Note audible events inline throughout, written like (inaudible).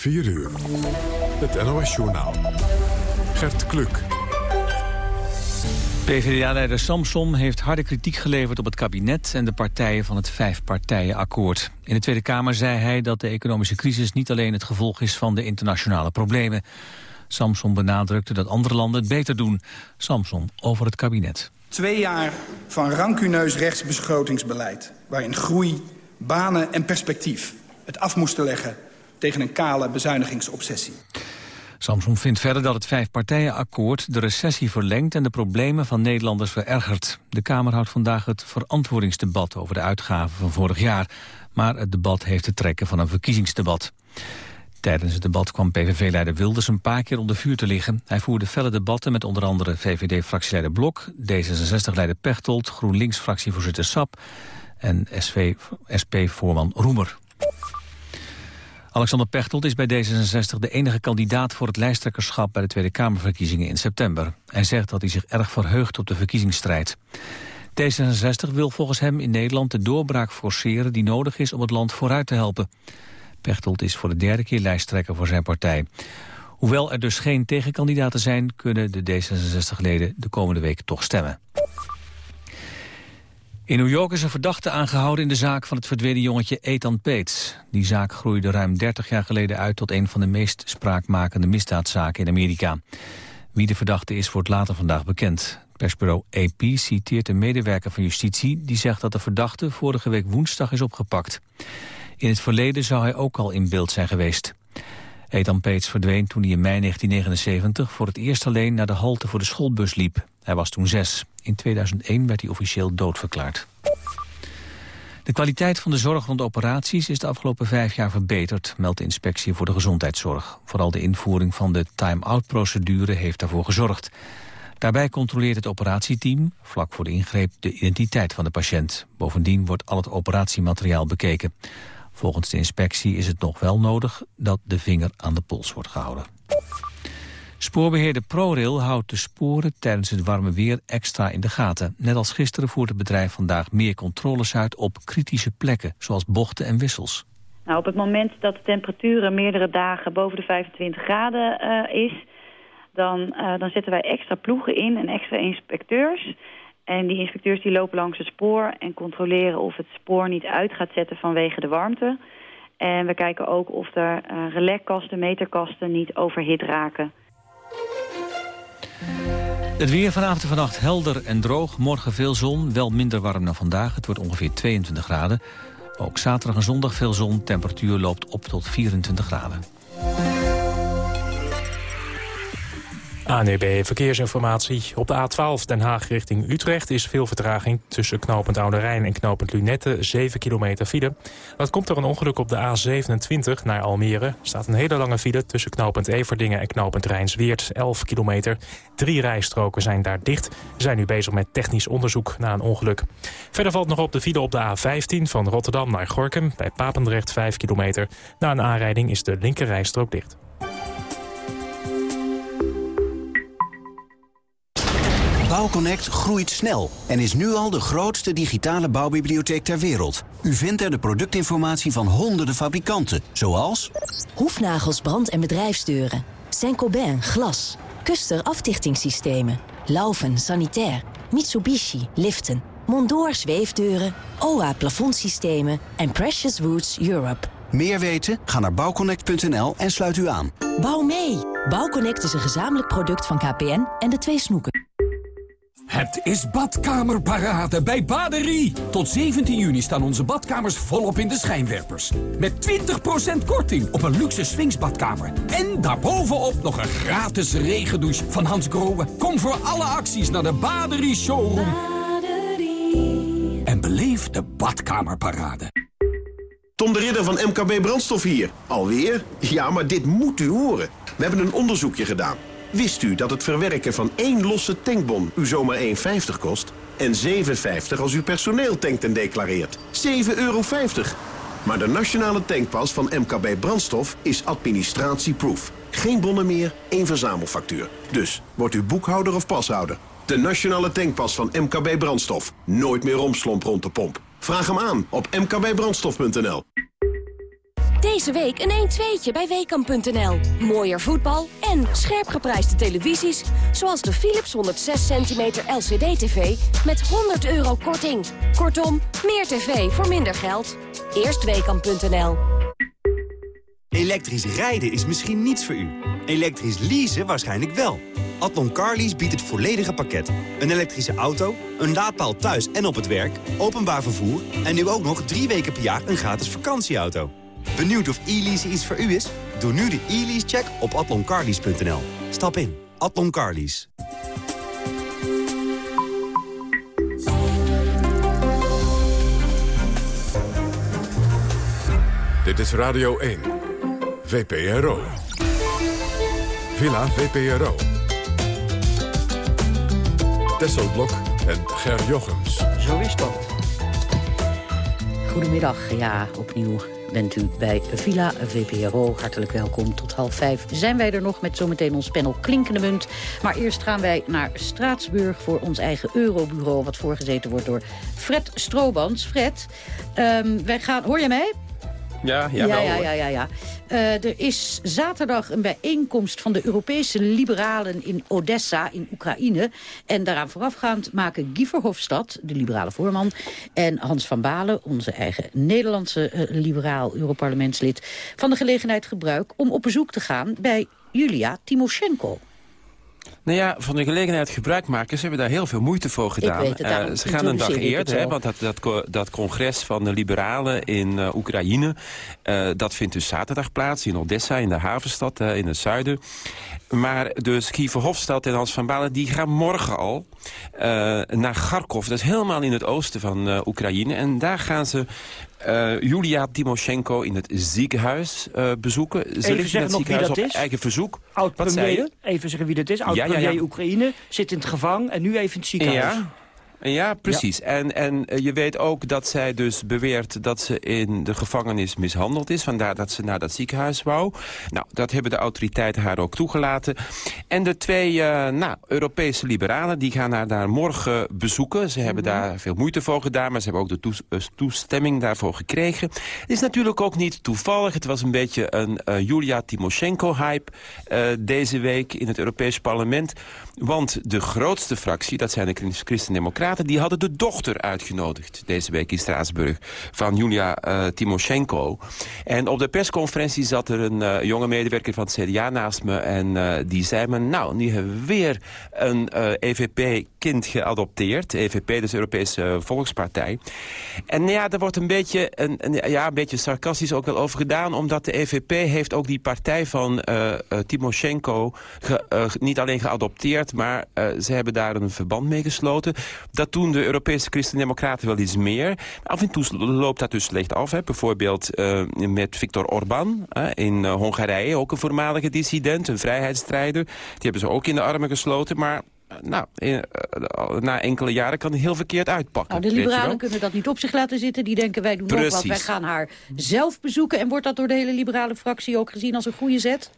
4 uur. Het NOS-journaal. Gert Kluk. PvdA-leider Samson heeft harde kritiek geleverd op het kabinet... en de partijen van het vijfpartijenakkoord. In de Tweede Kamer zei hij dat de economische crisis... niet alleen het gevolg is van de internationale problemen. Samson benadrukte dat andere landen het beter doen. Samson over het kabinet. Twee jaar van rancuneus rechtsbegrotingsbeleid... waarin groei, banen en perspectief het af moesten leggen... tegen een kale bezuinigingsobsessie. Samson vindt verder dat het vijfpartijenakkoord de recessie verlengt en de problemen van Nederlanders verergert. De Kamer houdt vandaag het verantwoordingsdebat over de uitgaven van vorig jaar. Maar het debat heeft de trekken van een verkiezingsdebat. Tijdens het debat kwam PVV-leider Wilders een paar keer onder vuur te liggen. Hij voerde felle debatten met onder andere VVD-fractieleider Blok... D66-leider Pechtold, GroenLinks-fractievoorzitter Sap... en SP-voorman Roemer. Alexander Pechtold is bij D66 de enige kandidaat voor het lijsttrekkerschap bij de Tweede Kamerverkiezingen in september. Hij zegt dat hij zich erg verheugt op de verkiezingsstrijd. D66 wil volgens hem in Nederland de doorbraak forceren die nodig is om het land vooruit te helpen. Pechtold is voor de derde keer lijsttrekker voor zijn partij. Hoewel er dus geen tegenkandidaten zijn, kunnen de D66-leden de komende week toch stemmen. In New York is een verdachte aangehouden in de zaak van het verdwenen jongetje Ethan Peets. Die zaak groeide ruim 30 jaar geleden uit tot een van de meest spraakmakende misdaadzaken in Amerika. Wie de verdachte is, wordt later vandaag bekend. Persbureau AP citeert een medewerker van justitie... die zegt dat de verdachte vorige week woensdag is opgepakt. In het verleden zou hij ook al in beeld zijn geweest. Ethan Peets verdween toen hij in mei 1979 voor het eerst alleen naar de halte voor de schoolbus liep. Hij was toen zes. In 2001 werd hij officieel doodverklaard. De kwaliteit van de zorg rond operaties is de afgelopen vijf jaar verbeterd, meldt de Inspectie voor de Gezondheidszorg. Vooral de invoering van de time-out-procedure heeft daarvoor gezorgd. Daarbij controleert het operatieteam, vlak voor de ingreep, de identiteit van de patiënt. Bovendien wordt al het operatiemateriaal bekeken. Volgens de inspectie is het nog wel nodig dat de vinger aan de pols wordt gehouden. Spoorbeheerder ProRail houdt de sporen tijdens het warme weer extra in de gaten. Net als gisteren voert het bedrijf vandaag meer controles uit op kritische plekken, zoals bochten en wissels. Nou, op het moment dat de temperatuur meerdere dagen boven de 25 graden uh, is... Dan, uh, dan zetten wij extra ploegen in en extra inspecteurs. En die inspecteurs die lopen langs het spoor en controleren of het spoor niet uit gaat zetten vanwege de warmte. En we kijken ook of er uh, meterkasten niet overhit raken. Het weer vanavond en vannacht helder en droog. Morgen veel zon, wel minder warm dan vandaag. Het wordt ongeveer 22 graden. Ook zaterdag en zondag veel zon. Temperatuur loopt op tot 24 graden. ANEB Verkeersinformatie. Op de A12 Den Haag richting Utrecht is veel vertraging... tussen knooppunt Oude Rijn en knooppunt Lunette, 7 kilometer file. Dat komt door een ongeluk op de A27 naar Almere. Er staat een hele lange file tussen knooppunt Everdingen en knooppunt Rijnsweert, 11 kilometer. Drie rijstroken zijn daar dicht. We zijn nu bezig met technisch onderzoek na een ongeluk. Verder valt nog op de file op de A15 van Rotterdam naar Gorkum... bij Papendrecht 5 kilometer. Na een aanrijding is de linker rijstrook dicht. Bouwconnect groeit snel en is nu al de grootste digitale bouwbibliotheek ter wereld. U vindt er de productinformatie van honderden fabrikanten, zoals... Hoefnagels, brand- en bedrijfsdeuren. Saint-Gobain, glas. Kuster afdichtingssystemen. Laufen, sanitair. Mitsubishi, liften. Mondor, zweefdeuren. OA, plafondsystemen. En Precious Woods Europe. Meer weten? Ga naar bouwconnect.nl en sluit u aan. Bouw mee! Bouwconnect is een gezamenlijk product van KPN en de twee snoeken. Het is badkamerparade bij Baderie. Tot 17 juni staan onze badkamers volop in de schijnwerpers. Met 20% korting op een luxe swingsbadkamer. En daarbovenop nog een gratis regendouche van Hans Grohe. Kom voor alle acties naar de Baderie Showroom. Baderie. En beleef de badkamerparade. Tom de Ridder van MKB Brandstof hier. Alweer? Ja, maar dit moet u horen. We hebben een onderzoekje gedaan. Wist u dat het verwerken van één losse tankbon u zomaar 1,50 kost? En 7,50 als u personeel tankt en declareert. 7,50 euro. Maar de nationale tankpas van MKB Brandstof is administratieproof. Geen bonnen meer, één verzamelfactuur. Dus, wordt u boekhouder of pashouder? De nationale tankpas van MKB Brandstof. Nooit meer romslomp rond de pomp. Vraag hem aan op mkbbrandstof.nl. Deze week een 1-2'tje bij Weekamp.nl. Mooier voetbal en scherp geprijsde televisies... zoals de Philips 106 cm LCD-TV met 100 euro korting. Kortom, meer tv voor minder geld. Eerst Weekamp.nl. Elektrisch rijden is misschien niets voor u. Elektrisch leasen waarschijnlijk wel. Adlon Carlease biedt het volledige pakket. Een elektrische auto, een laadpaal thuis en op het werk, openbaar vervoer... en nu ook nog drie weken per jaar een gratis vakantieauto. Benieuwd of e-lease iets voor u is? Doe nu de e-lease-check op atloncarlease.nl. Stap in. Adlon Carlease. Dit is Radio 1. VPRO. Villa VPRO. Tesselblok en Ger Jochems. Zo is dat. Goedemiddag, ja, opnieuw bent u bij Villa VPRO. Hartelijk welkom. Tot half vijf zijn wij er nog met zometeen ons panel Klinkende Munt. Maar eerst gaan wij naar Straatsburg voor ons eigen Eurobureau... wat voorgezeten wordt door Fred Stroobans. Fred, um, wij gaan... Hoor je mij? Ja, ja, ja, ja, ja, ja, ja. Uh, er is zaterdag een bijeenkomst van de Europese liberalen in Odessa in Oekraïne. En daaraan voorafgaand maken Guy Verhofstadt, de liberale voorman... en Hans van Balen, onze eigen Nederlandse uh, liberaal Europarlementslid... van de gelegenheid gebruik om op bezoek te gaan bij Julia Timoshenko. Nou ja, van de gelegenheid gebruik maken. Ze hebben daar heel veel moeite voor gedaan. Het, uh, ze gaan een dag eerder, hè, want dat, dat, dat, congres van de liberalen in uh, Oekraïne... Uh, dat vindt dus zaterdag plaats in Odessa, in de havenstad, in het zuiden. Maar dus Guy Verhofstadt en Hans van Balen die gaan morgen al naar Kharkov. Dat is helemaal in het oosten van Oekraïne. En daar gaan ze uh, Julia Timoshenko in het ziekenhuis uh, bezoeken. Ze even ligt in het ziekenhuis op is. eigen verzoek. Oud-premier, even zeggen wie dat is. Oud-premier ja, ja, ja. Oekraïne, zit in het gevang en nu even in het ziekenhuis. Ja. Ja, precies. Ja. En, en je weet ook dat zij dus beweert dat ze in de gevangenis mishandeld is. Vandaar dat ze naar dat ziekenhuis wou. Nou, dat hebben de autoriteiten haar ook toegelaten. En de twee uh, nou, Europese liberalen die gaan haar daar morgen bezoeken. Ze hebben mm -hmm. daar veel moeite voor gedaan, maar ze hebben ook de toes toestemming daarvoor gekregen. Het is natuurlijk ook niet toevallig. Het was een beetje een uh, Julia Timoshenko-hype uh, deze week in het Europees Parlement. Want de grootste fractie, dat zijn de Christen-Democraten... die hadden de dochter uitgenodigd deze week in Straatsburg... van Julia uh, Timoshenko. En op de persconferentie zat er een uh, jonge medewerker van het CDA naast me... en uh, die zei me, nou, nu hebben we weer een EVP-kind geadopteerd. EVP, dus de Europese Volkspartij. En ja, daar wordt een beetje, een, een, ja, een beetje sarcastisch ook wel over gedaan... omdat de EVP heeft ook die partij van Timoshenko ge, niet alleen geadopteerd maar uh, ze hebben daar een verband mee gesloten. Dat doen de Europese Christen-Democraten wel iets meer. Af en toe loopt dat dus slecht af. Hè. Bijvoorbeeld uh, met Viktor Orbán uh, in Hongarije, ook een voormalige dissident, een vrijheidsstrijder. Die hebben ze ook in de armen gesloten, maar nou, in, uh, na enkele jaren kan het heel verkeerd uitpakken. Nou, de liberalen kunnen dat niet op zich laten zitten. Die denken, wij doen Precies. ook wat. Wij gaan haar zelf bezoeken. En wordt dat door de hele liberale fractie ook gezien als een goede zet?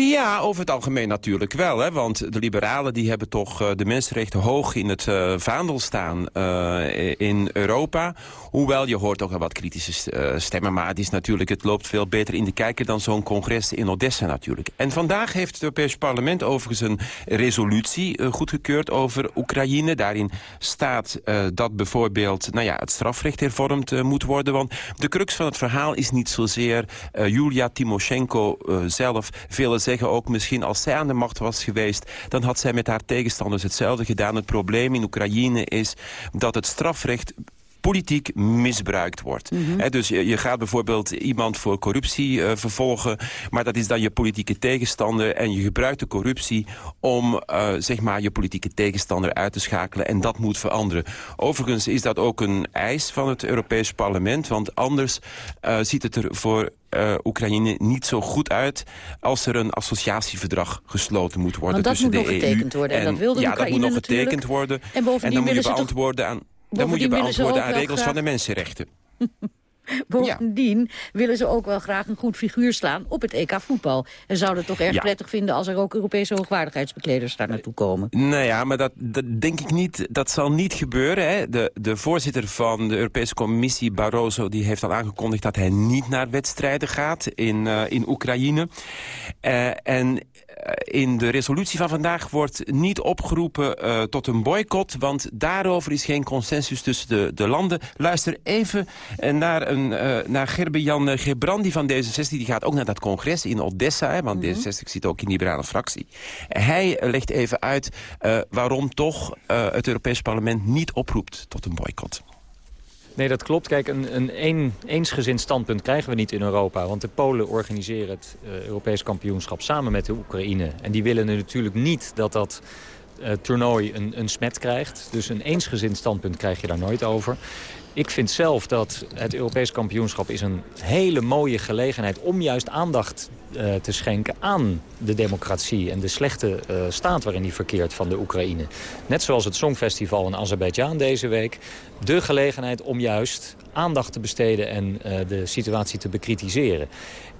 Ja, over het algemeen natuurlijk wel. Hè? Want de liberalen die hebben toch uh, de mensenrechten hoog in het uh, vaandel staan uh, in Europa. Hoewel, je hoort ook wel wat kritische stemmen. Maar het is natuurlijk, het loopt veel beter in de kijker dan zo'n congres in Odessa natuurlijk. En vandaag heeft het Europees Parlement overigens een resolutie goedgekeurd over Oekraïne. Daarin staat dat bijvoorbeeld nou ja, het strafrecht hervormd moet worden. Want de crux van het verhaal is niet zozeer Julia Timoshenko zelf. Velen zeggen ook misschien als zij aan de macht was geweest... dan had zij met haar tegenstanders hetzelfde gedaan. Het probleem in Oekraïne is dat het strafrecht politiek misbruikt wordt. Mm -hmm. He, dus je, je, gaat bijvoorbeeld iemand voor corruptie uh, vervolgen... maar dat is dan je politieke tegenstander... en je gebruikt de corruptie om uh, zeg maar je politieke tegenstander uit te schakelen... en dat moet veranderen. Overigens is dat ook een eis van het Europees Parlement... want anders uh, ziet het er voor uh, Oekraïne niet zo goed uit als er een associatieverdrag gesloten moet worden Want dat tussen moet de nog EU getekend worden. En, en dat wilde ja, Oekraïne dat moet nog natuurlijk. getekend worden. En, bovendien en dan moet je beantwoorden aan dan moet je beantwoorden aan regels van de mensenrechten. (laughs) Bovendien willen ze ook wel graag een goed figuur slaan op het EK voetbal. En zouden het toch erg prettig vinden als er ook Europese hoogwaardigheidsbekleders daar naartoe komen. Nou ja, maar dat, dat denk ik niet. Dat zal niet gebeuren. Hè. De, de voorzitter van de Europese Commissie, Barroso, die heeft al aangekondigd dat hij niet naar wedstrijden gaat in, uh, in Oekraïne. Uh, en eh, in de resolutie van vandaag wordt niet opgeroepen uh, tot een boycott... want daarover is geen consensus tussen de, de landen. Luister even naar, een, uh, naar Gerbe-Jan Gebrandi van D66. Die gaat ook naar dat congres in Odessa, hè, want mm -hmm. D66 zit ook in die liberale fractie. Hij legt even uit waarom toch het Europees Parlement niet oproept tot een boycott. Nee, dat klopt. Kijk, een, een, een eensgezind standpunt krijgen we niet in Europa. Want de Polen organiseren het uh, Europees kampioenschap samen met de Oekraïne. En die willen natuurlijk niet dat dat uh, toernooi een, een smet krijgt. Dus een eensgezind standpunt krijg je daar nooit over. Ik vind zelf dat het Europees kampioenschap is een hele mooie gelegenheid... om juist aandacht uh, te schenken aan de democratie... en de slechte uh, staat waarin die verkeert van de Oekraïne. Net zoals het Songfestival in Azerbeidzjan deze week. De gelegenheid om juist aandacht te besteden en uh, de situatie te bekritiseren.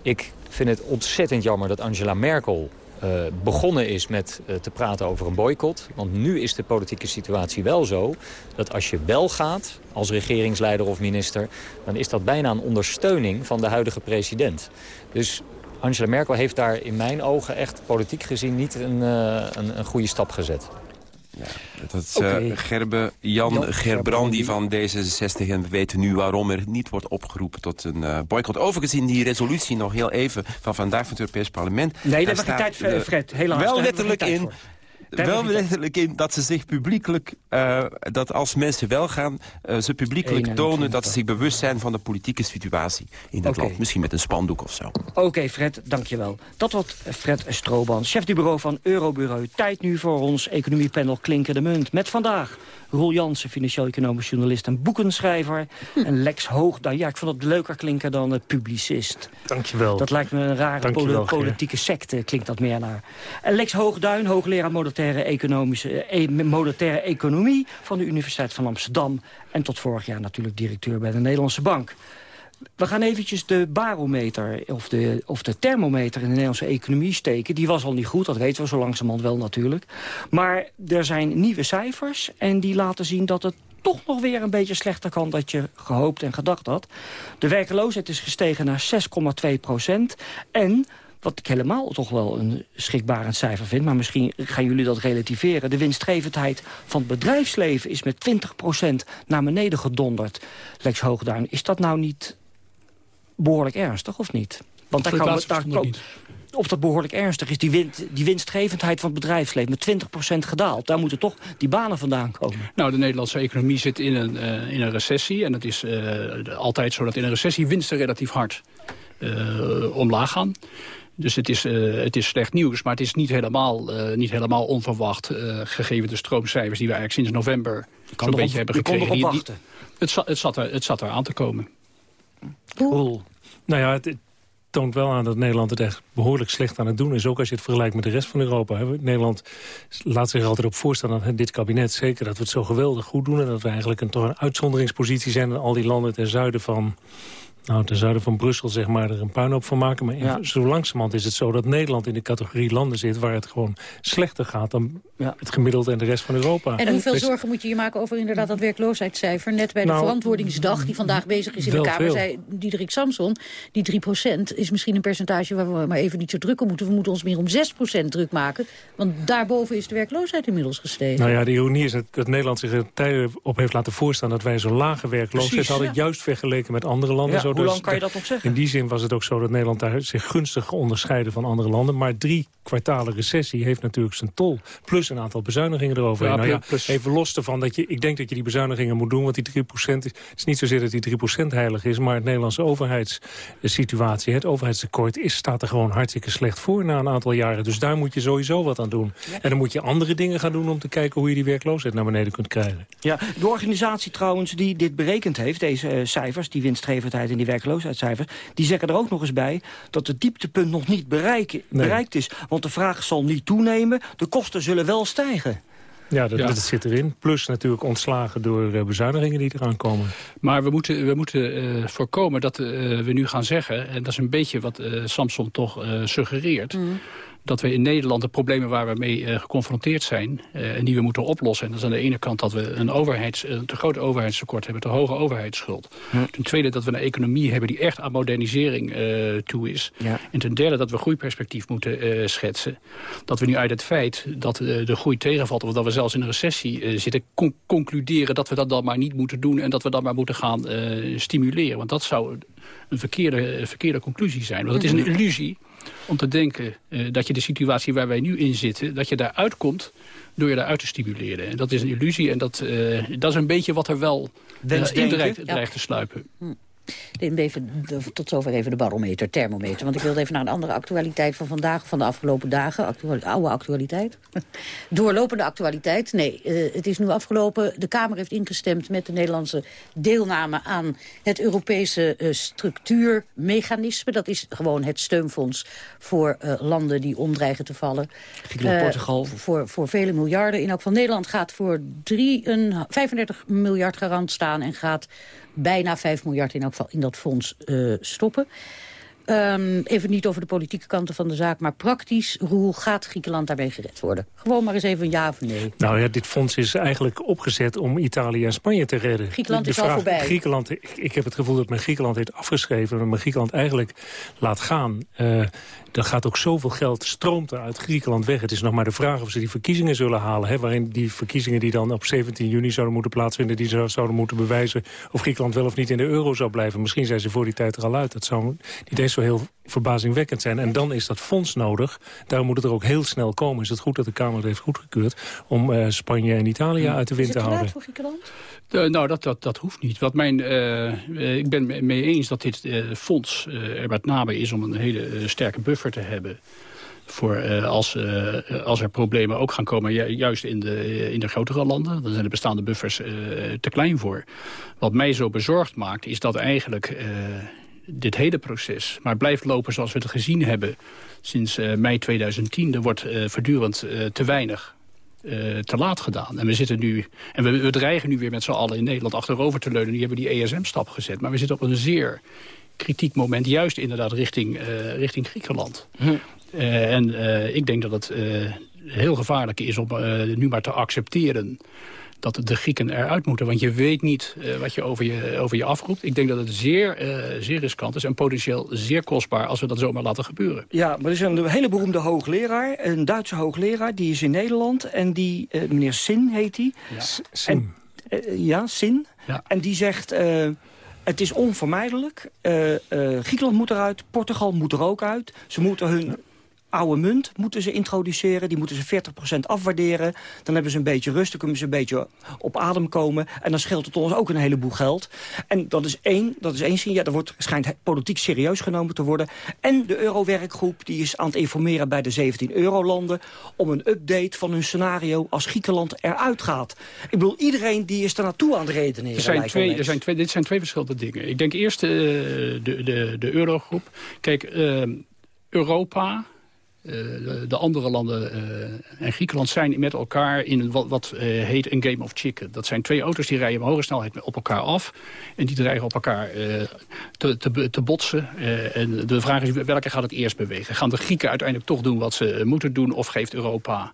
Ik vind het ontzettend jammer dat Angela Merkel uh, begonnen is met uh, te praten over een boycott. Want nu is de politieke situatie wel zo dat als je wel gaat als regeringsleider of minister... dan is dat bijna een ondersteuning van de huidige president. Dus Angela Merkel heeft daar in mijn ogen echt politiek gezien niet een, uh, een, een goede stap gezet. Ja, dat is okay. uh, Gerbe, Jan, Jan Gerbrandi van D66. En we weten nu waarom er niet wordt opgeroepen tot een uh, boycott. Overigens in die resolutie nog heel even van vandaag van het Europees Parlement. Nee, daar hebben we geen tijd, Fred. Helaas, wel letterlijk in... Wel letterlijk in dat ze zich publiekelijk, uh, dat als mensen wel gaan, uh, ze publiekelijk tonen dat ze zich bewust zijn van de politieke situatie in dat okay. land. Misschien met een spandoek of zo. Oké okay, Fred, dankjewel. Dat wordt Fred Stroobans, chef du bureau van Eurobureau. Tijd nu voor ons economiepanel Klinken de Munt. Met vandaag Roel Jansen, financieel-economisch journalist en boekenschrijver. Hm. (laughs) En Lex Hoogduin, ja, ik vond het leuker klinken dan uh, publicist. Dankjewel. Dat lijkt me een rare Dankjewel, politieke secte, klinkt dat meer naar. En Lex Hoogduin, hoogleraar monetaire, economische, e monetaire economie... van de Universiteit van Amsterdam. En tot vorig jaar natuurlijk directeur bij de Nederlandse Bank. We gaan eventjes de barometer of de, of de thermometer in de Nederlandse economie steken. Die was al niet goed, dat weten we zo langzamerhand wel natuurlijk. Maar er zijn nieuwe cijfers en die laten zien dat het toch nog weer een beetje slechter kan dat je gehoopt en gedacht had. De werkloosheid is gestegen naar 6,2 procent. En wat ik helemaal toch wel een schrikbarend cijfer vind... maar misschien gaan jullie dat relativeren. De winstgevendheid van het bedrijfsleven is met 20% naar beneden gedonderd. Lex Hoogduin, is dat nou niet behoorlijk ernstig, of niet? Want daar kan, daar kan, of dat behoorlijk ernstig is, die, die winstgevendheid van het bedrijfsleven... met 20% gedaald. Daar moeten toch die banen vandaan komen. Nou, de Nederlandse economie zit in een, uh, in een recessie. En het is uh, altijd zo dat in een recessie winsten relatief hard uh, omlaag gaan. Dus het is, uh, het is slecht nieuws, maar het is niet helemaal, uh, niet helemaal onverwacht... Uh, gegeven de stroomcijfers die we eigenlijk sinds november zo'n beetje hebben gekregen. Je kon erop wachten. Het, het, zat er, het zat er aan te komen. Cool. Nou ja, het, toont wel aan dat Nederland het echt behoorlijk slecht aan het doen is. Ook als je het vergelijkt met de rest van Europa. Nederland laat zich altijd op voorstaan aan dit kabinet. Zeker dat we het zo geweldig goed doen. En dat we eigenlijk een, toch een uitzonderingspositie zijn... in al die landen ten zuiden van nou, ten zuiden van Brussel zeg maar, er een puinhoop van maken. Maar ja. zo langzamerhand is het zo dat Nederland in de categorie landen zit... waar het gewoon slechter gaat dan ja. het gemiddelde en de rest van Europa. En hoeveel dus, zorgen moet je je maken over inderdaad dat werkloosheidscijfer? Net bij de nou, verantwoordingsdag die vandaag bezig is in de Kamer... veel. zei Diederik Samson, die 3% is misschien een percentage... waar we maar even niet zo druk om moeten. We moeten ons meer om 6% druk maken. Want daarboven is de werkloosheid inmiddels gestegen. Nou ja, de ironie is dat, dat Nederland zich er tijden op heeft laten voorstaan... dat wij zo'n lage werkloosheid Precies, hadden, ja. juist vergeleken met andere landen. Ja, zo, hoe lang kan je dat nog zeggen? In die zin was het ook zo dat Nederland daar zich gunstig onderscheiden van andere landen. Maar drie kwartalen recessie heeft natuurlijk zijn tol. Plus een aantal bezuinigingen eroverheen. Ja, nou ja, even los ervan dat je, ik denk dat je die bezuinigingen moet doen. Want die 3% is, is niet zozeer dat die 3% heilig is. Maar het Nederlandse overheidssituatie, het overheidstekort, is, staat er gewoon hartstikke slecht voor na een aantal jaren. Dus daar moet je sowieso wat aan doen. Ja. En dan moet je andere dingen gaan doen om te kijken hoe je die werkloosheid naar beneden kunt krijgen. Ja, de organisatie trouwens die dit berekend heeft, deze uh, cijfers, die winstgevendheid en die werkloosheidscijfers, die zeggen er ook nog eens bij dat het dieptepunt nog niet bereik, nee. bereikt is. Want de vraag zal niet toenemen, de kosten zullen wel stijgen. Ja, dat, dat zit erin. Plus natuurlijk ontslagen door uh, bezuinigingen die eraan komen. Maar we moeten, we moeten uh, voorkomen dat uh, we nu gaan zeggen... en dat is een beetje wat Samson toch suggereert... Mm dat we in Nederland de problemen waar we mee uh, geconfronteerd zijn... Uh, en die we moeten oplossen. En dat is aan de ene kant dat we een, overheids, een te groot overheidstekort hebben... te hoge overheidsschuld. Ten tweede dat we een economie hebben die echt aan modernisering uh, toe is. Ja. En ten derde dat we groeiperspectief moeten schetsen. Dat we nu uit het feit dat de groei tegenvalt... of dat we zelfs in een recessie zitten... Con concluderen dat we dat dan maar niet moeten doen... en dat we dat maar moeten gaan stimuleren. Want dat zou een verkeerde, verkeerde conclusie zijn. Want het is een mhm. illusie om te denken uh, dat je de situatie waar wij nu in zitten... dat je daaruit komt door je daaruit te stimuleren. En dat is een illusie en dat, uh, dat is een beetje wat er wel uh, in dreigt, dreigt te sluipen. Hm. Even, tot zover even de barometer, thermometer. Want ik wilde even naar een andere actualiteit van vandaag, van de afgelopen dagen. Actual, oude actualiteit. (laughs) Doorlopende actualiteit. Nee, uh, het is nu afgelopen. De Kamer heeft ingestemd met de Nederlandse deelname aan het Europese uh, structuurmechanisme. Dat is gewoon het steunfonds voor uh, landen die omdreigen te vallen. Griekenland, Portugal. Voor, voor vele miljarden. In elk van Nederland gaat voor 3, een, 35 miljard garant staan en gaat bijna 5 miljard in elk geval in dat fonds uh, stoppen. Um, even niet over de politieke kanten van de zaak, maar praktisch, hoe gaat Griekenland daarmee gered worden? Gewoon maar eens even een ja of nee. Nou ja, dit fonds is eigenlijk opgezet om Italië en Spanje te redden. Griekenland is al voorbij. Griekenland, ik, ik, heb het gevoel dat men Griekenland heeft afgeschreven... en men Griekenland eigenlijk laat gaan. Uh, er gaat ook zoveel geld, stroomt er uit Griekenland weg. Het is nog maar de vraag of ze die verkiezingen zullen halen. Hè, waarin die verkiezingen die dan op 17 juni zouden moeten plaatsvinden... die zouden moeten bewijzen of Griekenland wel of niet in de euro zou blijven. Misschien zijn ze voor die tijd er al uit. Dat zou niet eens zo heel verbazingwekkend zijn. En dan is dat fonds nodig. Daarom moet het er ook heel snel komen. Is het goed dat de Kamer het heeft goedgekeurd... om uh, Spanje en Italië uit de wind te houden? voor Griekenland? Uh, nou, dat, dat, dat hoeft niet. Wat mijn, uh, ik ben mee eens dat dit fonds er met name is... om een hele sterke buffer te hebben voor uh, als, uh, als er problemen ook gaan komen, ju juist in de, in de grotere landen. Dan zijn de bestaande buffers uh, te klein voor. Wat mij zo bezorgd maakt, is dat eigenlijk dit hele proces maar blijft lopen zoals we het gezien hebben sinds uh, mei 2010. Er wordt uh, voortdurend uh, te weinig te laat gedaan. En we zitten nu, en we, we dreigen nu weer met z'n allen in Nederland achterover te leunen. Die hebben die ESM-stap gezet. Maar we zitten op een zeer kritiek moment, juist inderdaad richting, richting Griekenland. Hm. en ik denk dat het heel gevaarlijk is om nu maar te accepteren dat de Grieken eruit moeten. Want je weet niet uh, wat je over, je over je afroept. Ik denk dat het zeer, uh, zeer riskant is en potentieel zeer kostbaar... als we dat zomaar laten gebeuren. Ja, maar er is een hele beroemde hoogleraar, een Duitse hoogleraar... die is in Nederland en die, uh, meneer Sin heet hij. Ja, Sin. ja, Sin. Ja. En die zegt... Het is onvermijdelijk. Griekenland moet eruit, Portugal moet er ook uit. Ze moeten hun oude munt moeten ze introduceren. Die moeten ze 40% afwaarderen. Dan hebben ze een beetje rust, dan kunnen ze een beetje op adem komen. En dan scheelt het ons ook een heleboel geld. En dat is één, dat is één signaal. Dat wordt, schijnt politiek serieus genomen te worden. En de Euro-werkgroep die is aan het informeren bij de 17 Euro-landen... om een update van hun scenario als Griekenland eruit gaat. Ik bedoel, iedereen die is er naartoe aan het redeneren. Er zijn twee, er zijn twee, dit zijn twee verschillende dingen. Ik denk eerst uh, de, de, de Eurogroep. Kijk, uh, Europa eh, de, de, andere landen uh, en Griekenland zijn met elkaar in wat, uh, heet een game of chicken. Dat zijn twee auto's die rijden met hoge snelheid op elkaar af. En die dreigen op elkaar te, te, te, botsen. en de vraag is welke gaat het eerst bewegen? Gaan de Grieken uiteindelijk toch doen wat ze moeten doen of geeft Europa...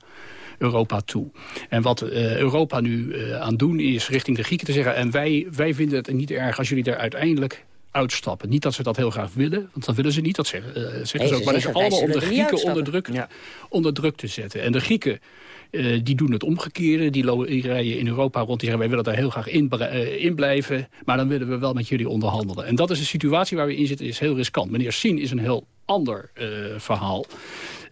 Europa toe. En wat Europa nu uh, aan doen is richting de Grieken te zeggen... en wij, wij vinden het niet erg als jullie daar uiteindelijk uitstappen. Niet dat ze dat heel graag willen, want dat willen ze niet. Dat zeggen, uh, zeggen nee, ze ook. Maar dat is allemaal om de Grieken onder druk, ja. onder druk te zetten. En de Grieken uh, die doen het omgekeerde. Die rijden in Europa rond. Die zeggen wij willen daar heel graag in, uh, in, blijven. Maar dan willen we wel met jullie onderhandelen. En dat is een situatie waar we in zitten. is heel riskant. Meneer Sien is een heel ander verhaal.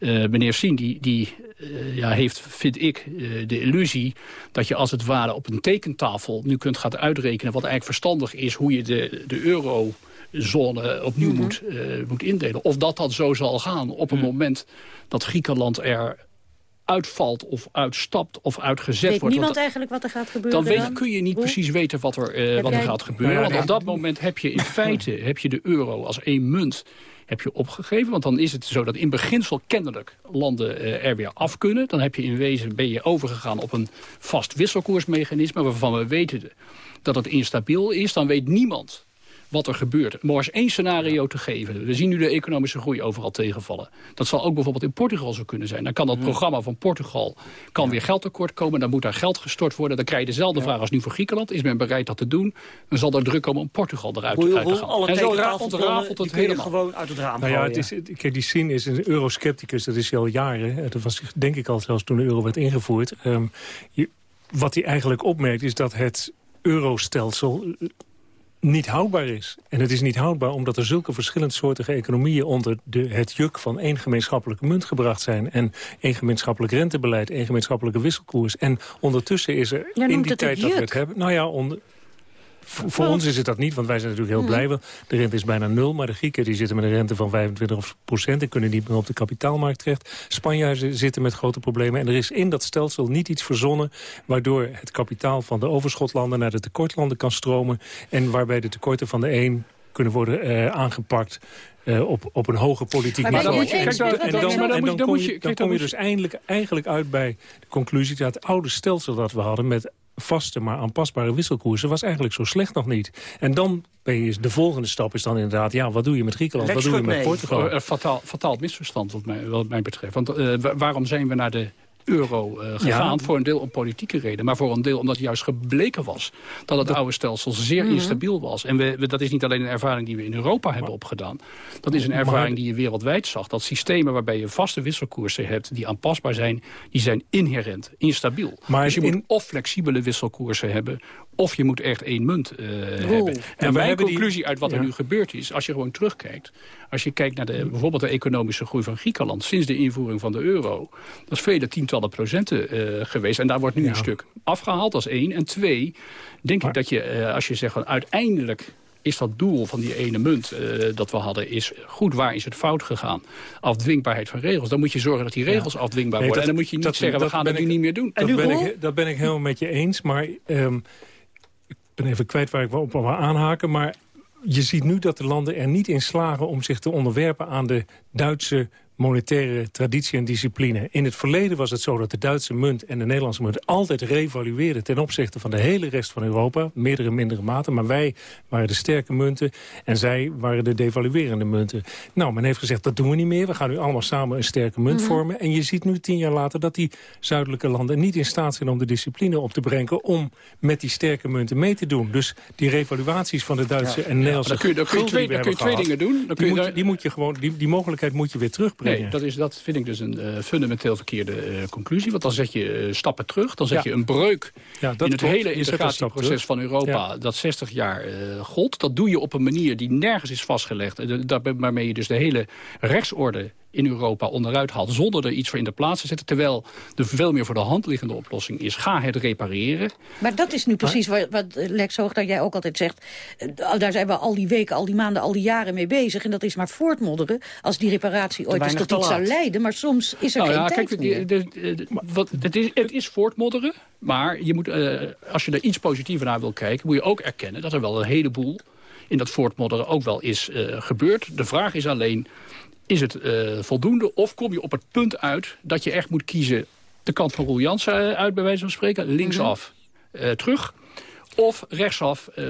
Meneer Sien die, die uh, ja, heeft, vind ik, uh, de illusie dat je als het ware op een tekentafel nu kunt gaan uitrekenen wat eigenlijk verstandig is, hoe je de, de eurozone opnieuw mm -hmm. moet, uh, moet indelen. Of dat dat zo zal gaan op een mm. moment dat Griekenland er uitvalt of uitstapt of uitgezet weet wordt. niemand eigenlijk wat er gaat gebeuren dan? Weet, kun je niet Hoe? precies weten wat er, uh, wat er gaat gebeuren. Want op dat moment heb je in (clears throat) feite heb je de euro als één munt heb je opgegeven. Want dan is het zo dat in beginsel kennelijk landen uh, er weer af kunnen. Dan heb je in wezen, ben je overgegaan op een vast wisselkoersmechanisme... waarvan we weten dat het instabiel is. Dan weet niemand wat er gebeurt. Maar als één scenario te geven. We zien nu de economische groei overal tegenvallen. Dat zal ook bijvoorbeeld in Portugal zo kunnen zijn. Dan kan dat programma van Portugal kan weer geldtekort komen. Dan moet daar geld gestort worden. Dan krijg je dezelfde vraag als nu voor Griekenland. Is men bereid dat te doen? Dan zal er druk komen om Portugal eruit, te gaan. Alle en zo ontrafelt het helemaal. gewoon uit het raam nou ja, het is, kijk, die Sien is een euroscepticus. Dat is hij al jaren. Dat was denk ik al zelfs toen de euro werd ingevoerd. Um, je, wat hij eigenlijk opmerkt is dat het eurostelsel niet houdbaar is. En het is niet houdbaar omdat er zulke verschillendsoortige economieën... onder de, het juk van één gemeenschappelijke munt gebracht zijn... en één gemeenschappelijk rentebeleid, één gemeenschappelijke wisselkoers. En ondertussen is er in die tijd dat we het hebben... Nou ja, onder, voor ons is het dat niet, want wij zijn natuurlijk heel blij. De rente is bijna nul, maar de Grieken die zitten met een rente van 25 procent... en kunnen niet meer op de kapitaalmarkt terecht. Spanjaarden zitten met grote problemen. En er is in dat stelsel niet iets verzonnen... waardoor het kapitaal van de overschotlanden naar de tekortlanden kan stromen... en waarbij de tekorten van de een kunnen worden uh, aangepakt... Uh, op, op een hoger politiek niveau. En dan kom je dus eindelijk, eigenlijk uit bij de conclusie... dat het oude stelsel dat we hadden met vaste, maar aanpasbare wisselkoersen... was eigenlijk zo slecht nog niet. En dan ben je, de volgende stap is dan inderdaad... ja, wat doe je met Griekenland, wat doe je met Portugal? Uh, fataal, fataal misverstand wat mij, wat mij betreft. Want uh, waarom zijn we naar de euro uh, gegaan. Voor een deel om politieke reden. Maar voor een deel omdat juist gebleken was... dat het oude stelsel zeer mhm. instabiel was. En we, dat is niet alleen een ervaring die we in Europa hebben opgedaan. Dat is een ervaring die je wereldwijd zag. Dat systemen waarbij je vaste wisselkoersen hebt... die aanpasbaar zijn, die zijn inherent instabiel. Maar dus je moet of flexibele wisselkoersen hebben... of je moet echt één munt uh, hebben. En mijn conclusie uit wat er nu gebeurd is... als je gewoon terugkijkt... Als je kijkt naar de, bijvoorbeeld de economische groei van Griekenland... sinds de invoering van de euro, dat is vele tientallen procenten uh, geweest. En daar wordt nu een stuk afgehaald, als één. En twee, denk ik dat je, uh, als je zegt... Van, uiteindelijk is dat doel van die ene munt uh, dat we hadden... is goed, waar is het fout gegaan? Afdwingbaarheid van regels. Dan moet je zorgen dat die regels afdwingbaar worden. en dan moet je niet zeggen, we gaan dat nu niet meer doen. Dat, ben ik, dat ben ik helemaal met je eens, maar... Um, ik ben even kwijt waar ik op wil aanhaken, maar je ziet nu dat de landen er niet in slagen om zich te onderwerpen aan de Duitse monetaire traditie en discipline. In het verleden was het zo dat de Duitse munt en de Nederlandse munt... altijd revalueerden ten opzichte van de hele rest van Europa. Meerdere, mindere mate. Maar wij waren de sterke munten en zij waren de devaluerende munten. Nou, men heeft gezegd, dat doen we niet meer. We gaan nu allemaal samen een sterke munt mhm. vormen. En je ziet nu tien jaar later dat die zuidelijke landen... niet in staat zijn om de discipline op te brengen... om met die sterke munten mee te doen. Dus die revaluaties van de Duitse en Nederlandse ja, dan kun je, dan kun je twee, dan kun je twee dingen doen. Dan die, je, moet, die, moet je gewoon, die, die mogelijkheid moet je weer terugbrengen. Nee, dat, is, dat vind ik dus een uh, fundamenteel verkeerde uh, conclusie. Want dan zet je uh, stappen terug. Dan zet ja. je een breuk ja, in het hele integratieproces van Europa... Ja. dat 60 jaar gold. Dat doe je op een manier die nergens is vastgelegd. waarmee je dus de hele rechtsorde in Europa onderuit haalt... zonder er iets voor in de plaats te zetten. Terwijl de veel meer voor de hand liggende oplossing is... ga het repareren. Maar dat is nu precies wat, wat Lex dat jij ook altijd zegt. Eh, daar zijn we al die weken, al die maanden, al die jaren mee bezig. En dat is maar voortmodderen als die reparatie ooit eens tot iets zou leiden. Maar soms is er nou, geen ja, tijd kijk, meer. De, de, de, wat, het, is, het is voortmodderen. Maar je moet, uh, als je er iets positiever naar wil kijken... moet je ook erkennen dat er wel een heleboel in dat voortmodderen ook wel is uh, gebeurd. De vraag is alleen is het uh, voldoende of kom je op het punt uit dat je echt moet kiezen... de kant van Roel Jansen eh, uit, bij wijze van spreken, linksaf uh, terug... Of rechtsaf uh,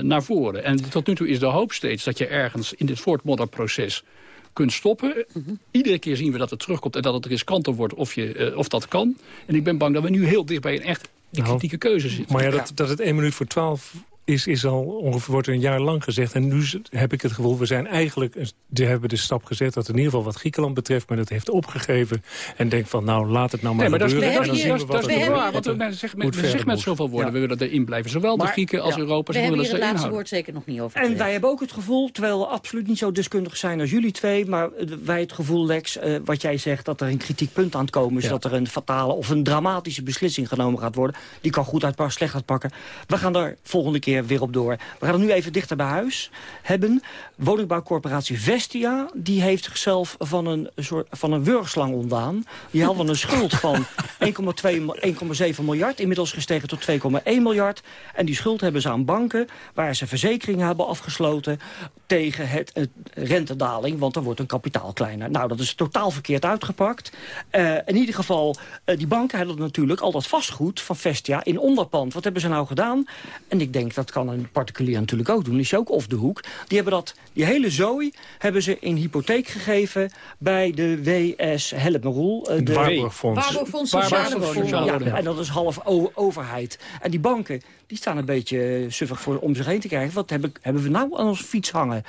naar voren. En tot nu toe is de hoop steeds dat je ergens in dit voortmodderproces kunt stoppen. Mhm. Iedere keer zien we dat het terugkomt en dat het riskanter wordt of, je, of dat kan. En ik ben bang dat we nu heel dicht bij een echt die nou, kritieke keuze zitten. Maar ja, dat, dat het één minuut voor twaalf is, is al ongeveer wordt een jaar lang gezegd. En nu heb ik het gevoel, we zijn eigenlijk, we hebben de stap gezet... dat in ieder geval wat Griekenland betreft, maar dat heeft opgegeven. En denkt van, nou, laat het nou maar nee, maar gebeuren. Dat is, dat, dat is waar, want we zeggen met, met zoveel woorden... we willen erin blijven, zowel de Grieken als Europa. We hebben hier het laatste woord zeker nog niet over. En wij hebben ook het gevoel, terwijl we absoluut niet zo deskundig zijn als jullie twee... maar wij het gevoel, Lex, uh, wat jij zegt, dat er een kritiek punt aan het komen is... dat er een fatale of een dramatische beslissing genomen gaat worden. Die kan goed uitpakken, slecht uitpakken. We gaan daar volgende keer keer weer op door. We gaan het nu even dichter bij huis hebben. Woningbouwcorporatie Vestia, die heeft zichzelf van een, soort, van een wurgslang ontdaan. Die hadden een schuld van (laughs) 1,7 miljard, inmiddels gestegen tot 2,1 miljard. En die schuld hebben ze aan banken, waar ze verzekeringen hebben afgesloten tegen het, het rentedaling, want er wordt een kapitaal kleiner. Nou, dat is totaal verkeerd uitgepakt. Uh, in ieder geval, uh, die banken hadden natuurlijk al dat vastgoed van Vestia in onderpand. Wat hebben ze nou gedaan? En ik denk, dat kan een particulier natuurlijk ook doen, is ook of de hoek. Die hebben dat, die hele zooi hebben ze in hypotheek gegeven bij de WS Help Roel. Uh, de Waarborgfonds. Waarborgfonds Sociale ja, En dat is half overheid. En die banken, die staan een beetje suffig voor om zich heen te krijgen. Wat hebben, hebben we nou aan ons fiets hangen?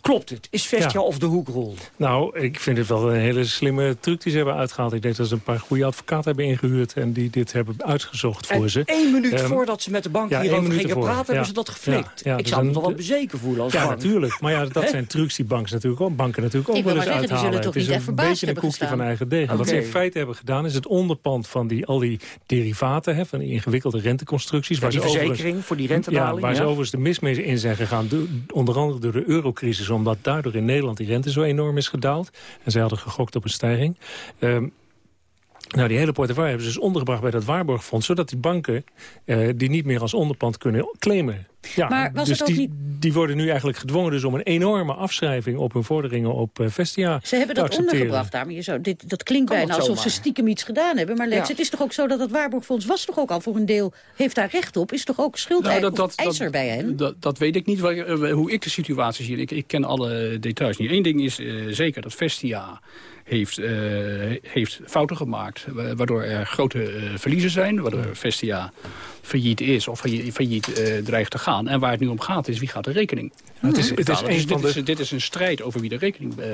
Klopt het? Is Vestia of de hoekrol? Nou, ik vind het wel een hele slimme truc die ze hebben uitgehaald. Ik denk dat ze een paar goede advocaten hebben ingehuurd... en die dit hebben uitgezocht voor en ze. één minuut um, voordat ze met de bank ja, hierover gingen praten... Ja. hebben ze dat geflikt. ik zou me toch wel bezeken voelen als Ja, bank. natuurlijk. Maar ja, dat zijn trucs die banken natuurlijk ook, banken natuurlijk ook wel eens zeggen, uithalen. het is een beetje een koekje van eigen deeg. Okay. Wat ze in feite hebben gedaan is het onderpand van die, al die derivaten... Hè, van die ingewikkelde renteconstructies. waar die verzekering voor die rentedaling. Ja, waar ze overigens de mis mee in zijn gegaan. Onder andere door de eurocrisis, omdat daardoor in Nederland die rente zo enorm is gedaald. En zij hadden gegokt op een stijging. Um, nou, die hele portefeuille hebben ze dus ondergebracht bij dat waarborgfonds... zodat die banken uh, die niet meer als onderpand kunnen claimen. Ja, maar was dus het ook die, niet... die worden nu eigenlijk gedwongen dus om een enorme afschrijving... op hun vorderingen op uh, Vestia Ze hebben dat ondergebracht daar. Maar je zou, dit, dat klinkt bijna dat alsof zomaar? ze stiekem iets gedaan hebben. Maar Lex, Ja. het is toch ook zo dat het waarborgfonds was toch ook al voor een deel... heeft daar recht op, is toch ook schuldeiser Nou, eiser bij hen? Dat, dat weet ik niet, waar- eh, hoe ik de situatie zie. Ik, ik ken alle details niet. Eén ding is eh, zeker dat Vestia heeft, eh, heeft fouten gemaakt... wa- waardoor er grote verliezen zijn. Waardoor Vestia failliet is of failliet, failliet eh, dreigt te gaan. En waar het nu om gaat is wie gaat de rekening Het is- het is betalen. een Dus van dit, de- is, dit is een strijd over wie de rekening eh,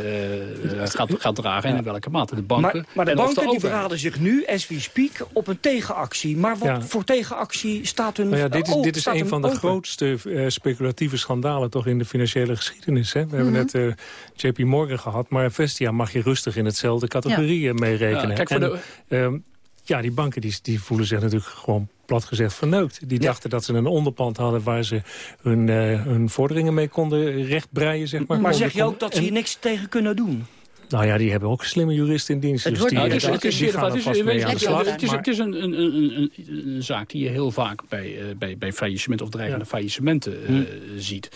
gaat, gaat dragen... en in welke mate. De banken Maar, maar de en banken die overheid. beraden zich nu, as we speak, op een tegenactie. Maar wat Ja. voor tegenactie staat hun... Nou ja, dit is, oh, dit is een van de open? grootste eh, speculatieve schandalen toch in de financiële geschiedenis. Hè? We hebben Mhm. net eh, JP Morgan gehad, maar Vestia mag je rustig in hetzelfde categorie eh, mee rekenen. Ja, kijk, voor En, de- ehm, ja, die banken die, die voelen zich natuurlijk gewoon plat gezegd verneukt. Die dachten dat ze een onderpand hadden waar ze hun, eh, hun vorderingen mee konden rechtbreien, zeg maar. Maar zeg je ook dat ze hier niks tegen kunnen doen? Nou ja, die hebben ook slimme juristen in dienst. Het dus die, Nou, het is, die het is, het het slag. het het een, een, een, een, zaak die je heel vaak bij, eh, bij, bij faillissement of dreigende faillissementen eh, ziet.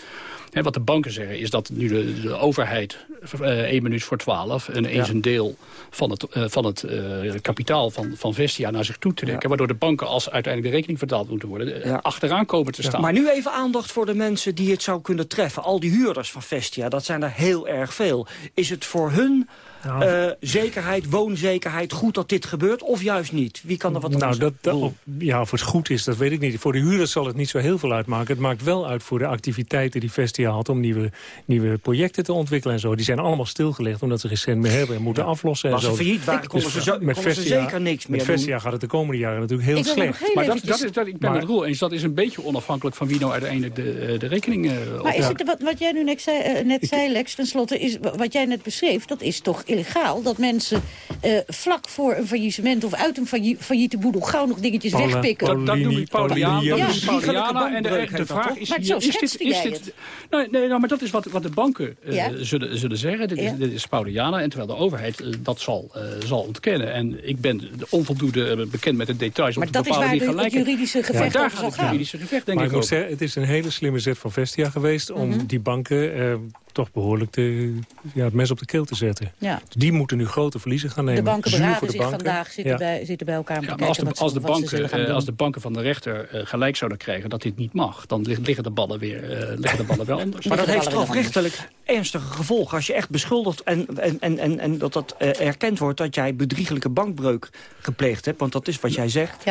En wat de banken zeggen is dat nu de, de overheid eh, één minuut voor twaalf... en eens Ja. een deel van het, eh, van het eh, kapitaal van, van Vestia naar zich toe trekken... waardoor de banken, als uiteindelijk de rekening vertaald moeten worden... Ja. achteraan komen te staan. Maar nu even aandacht voor de mensen die het zou kunnen treffen. Al die huurders van Vestia, dat zijn er heel erg veel. Is het voor hun Eh, zekerheid, woonzekerheid goed dat dit gebeurt? Of juist niet? Wie kan er wat aan Nou, zeggen? dat, ja, of het goed is, dat weet ik niet. Voor de huurders zal het niet zo heel veel uitmaken. Het maakt wel uit voor de activiteiten die Vestia had... om nieuwe, nieuwe projecten te ontwikkelen en zo. Die zijn allemaal stilgelegd omdat ze geen cent meer hebben... en moeten aflossen en Als zo. ze failliet waren, konden ze zo- konden ze zeker niks meer Met doen. Vestia gaat het de komende jaren natuurlijk heel slecht. heel Maar dat, dat is, dat, ik ben met Roel eens, dat is een beetje onafhankelijk van wie nou uiteindelijk de, eh, de rekening uh, Maar is het, wat, wat jij nu net zei, eh, net zei Lex, tenslotte, is, wat jij net beschreef... dat is toch illegaal dat mensen eh, vlak voor een faillissement... of uit een failli- failliete boedel gauw nog dingetjes Paula- wegpikken? Dat, dat noem ik Pauliana. Paulini- Dat Ja, noem ik Pauliana. En de, de vraag is Maar hier, zo is dit... Is dit het. nee, nee, nou, maar dat is wat, wat de banken eh, Ja. zullen, zullen zeggen. Dit is, Ja. dit is Pauliana. En terwijl de overheid eh, dat zal, eh, zal ontkennen. En ik ben onvoldoende bekend met de details. om Maar te dat is waar de, het juridische gevecht daar over gaat zal het gaan. juridische gevecht, denk Maar ik ik moet zeggen, het is een hele slimme zet van Vestia geweest... om Mhm. die banken eh, toch behoorlijk de, ja, het mes op de keel te zetten. Ja. Die moeten nu grote verliezen gaan nemen. De banken beraden voor de zich banken. vandaag, zitten, Ja. bij, zitten bij elkaar om te Ja, als, de, wat, als, de wat ze banken, zullen gaan eh, doen. als de banken van de rechter eh, gelijk zouden krijgen dat dit niet mag... dan lig- liggen de ballen weer eh, liggen de ballen wel (laughs) anders. Maar dat heeft strafrechtelijk ernstige gevolgen. Als je echt beschuldigt en, en, en, en, en dat dat eh, erkend wordt... dat jij bedriegelijke bankbreuk gepleegd hebt, want dat is wat jij zegt...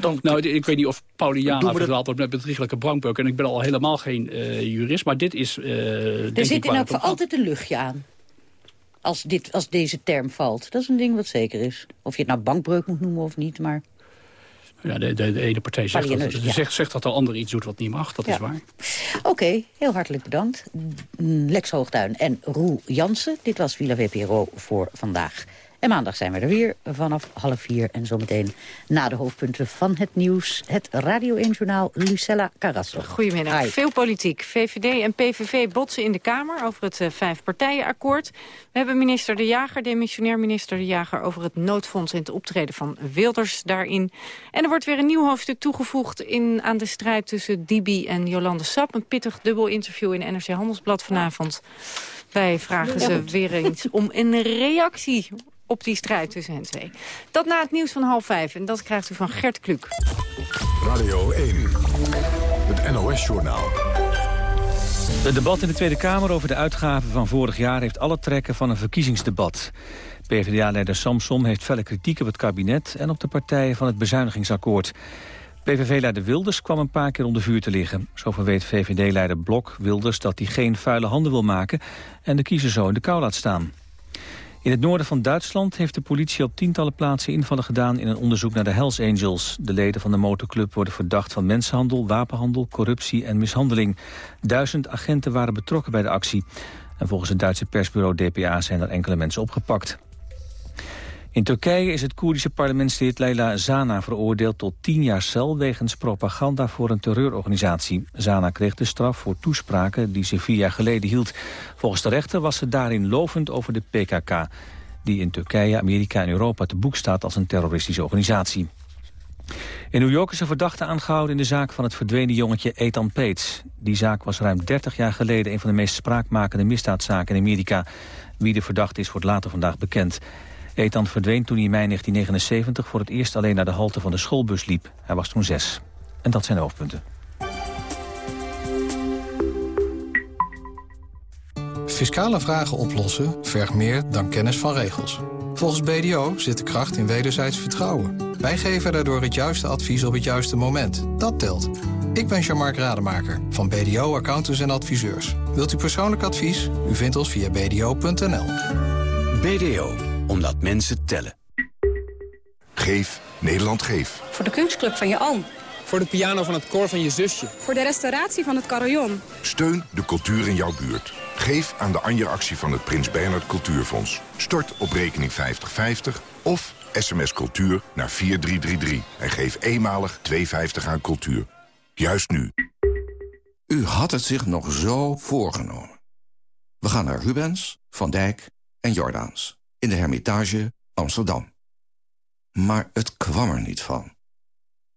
Dan Nou, ik weet niet of Pauliana verhaald wordt met bedrieglijke bankbreuk. En ik ben al helemaal geen eh, jurist, maar dit is... eh Er zit in gaat. altijd een luchtje aan. Als, dit, als deze term valt. Dat is een ding wat zeker is. Of je het nou bankbreuk moet noemen of niet, maar... Ja, de, de, de ene partij zegt dat, ja. zegt, zegt dat de ander iets doet wat niet mag. Dat Ja. is waar. Oké, heel hartelijk bedankt. Lex Hoogduin en Roel Jansen. Dit was Villa WPRO voor vandaag. En maandag zijn we er weer vanaf half vier. En zometeen na de hoofdpunten van het nieuws. Het Radio 1-journaal Lucella Carrasso. Goedemiddag. Veel politiek. VVD en PVV botsen in de Kamer over het uh, vijfpartijenakkoord. We hebben minister De Jager, demissionair minister De Jager... over het noodfonds en het optreden van Wilders daarin. En er wordt weer een nieuw hoofdstuk toegevoegd in, aan de strijd tussen Dibi en Jolande Sap. Een pittig dubbel interview in NRC Handelsblad vanavond. Wij vragen ze weer eens om een reactie op die strijd tussen hen twee. Dat na het nieuws van half vijf. En dat krijgt u van Gert Kluk. Radio 1, het NOS-journaal. Het debat in de Tweede Kamer over de uitgaven van vorig jaar... heeft alle trekken van een verkiezingsdebat. PvdA-leider Samsom heeft felle kritiek op het kabinet... en op de partijen van het bezuinigingsakkoord. PVV-leider Wilders kwam een paar keer onder vuur te liggen. Zo verweet VVD-leider Blok Wilders dat hij geen vuile handen wil maken... en de kiezer zo in de kou laat staan. In het noorden van Duitsland heeft de politie op tientallen plaatsen invallen gedaan in een onderzoek naar de Hells Angels. De leden van de motorclub worden verdacht van mensenhandel, wapenhandel, corruptie en mishandeling. Duizend agenten waren betrokken bij de actie. En volgens het Duitse persbureau DPA zijn er enkele mensen opgepakt. In Turkije is het Koerdische parlementslid Leila Zana veroordeeld tot tien jaar cel wegens propaganda voor een terreurorganisatie. Zana kreeg de straf voor toespraken die ze vier jaar geleden hield. Volgens de rechter was ze daarin lovend over de PKK, die in Turkije, Amerika en Europa te boek staat als een terroristische organisatie. In New York is een verdachte aangehouden in de zaak van het verdwenen jongetje Ethan Pates. Die zaak was ruim 30 jaar geleden een van de meest spraakmakende misdaadzaken in Amerika. Wie de verdachte is wordt later vandaag bekend. Ethan verdween toen hij in mei 1979 voor het eerst alleen naar de halte van de schoolbus liep. Hij was toen zes. En dat zijn de hoofdpunten. Fiscale vragen oplossen vergt meer dan kennis van regels. Volgens BDO zit de kracht in wederzijds vertrouwen. Wij geven daardoor het juiste advies op het juiste moment. Dat telt. Ik ben Jean-Marc Rademaker van BDO Accountants en Adviseurs. Wilt u persoonlijk advies? U vindt ons via bdo.nl. BDO omdat mensen tellen. Geef, Nederland geef. Voor de kunstclub van je oom. Voor de piano van het koor van je zusje. Voor de restauratie van het carillon. Steun de cultuur in jouw buurt. Geef aan de Anja-actie van het Prins Bernhard Cultuurfonds. Stort op rekening 5050 of sms cultuur naar 4333. En geef eenmalig 2,50 aan cultuur. Juist nu. U had het zich nog zo voorgenomen. We gaan naar Rubens, Van Dijk en Jordaans in de Hermitage Amsterdam. Maar het kwam er niet van.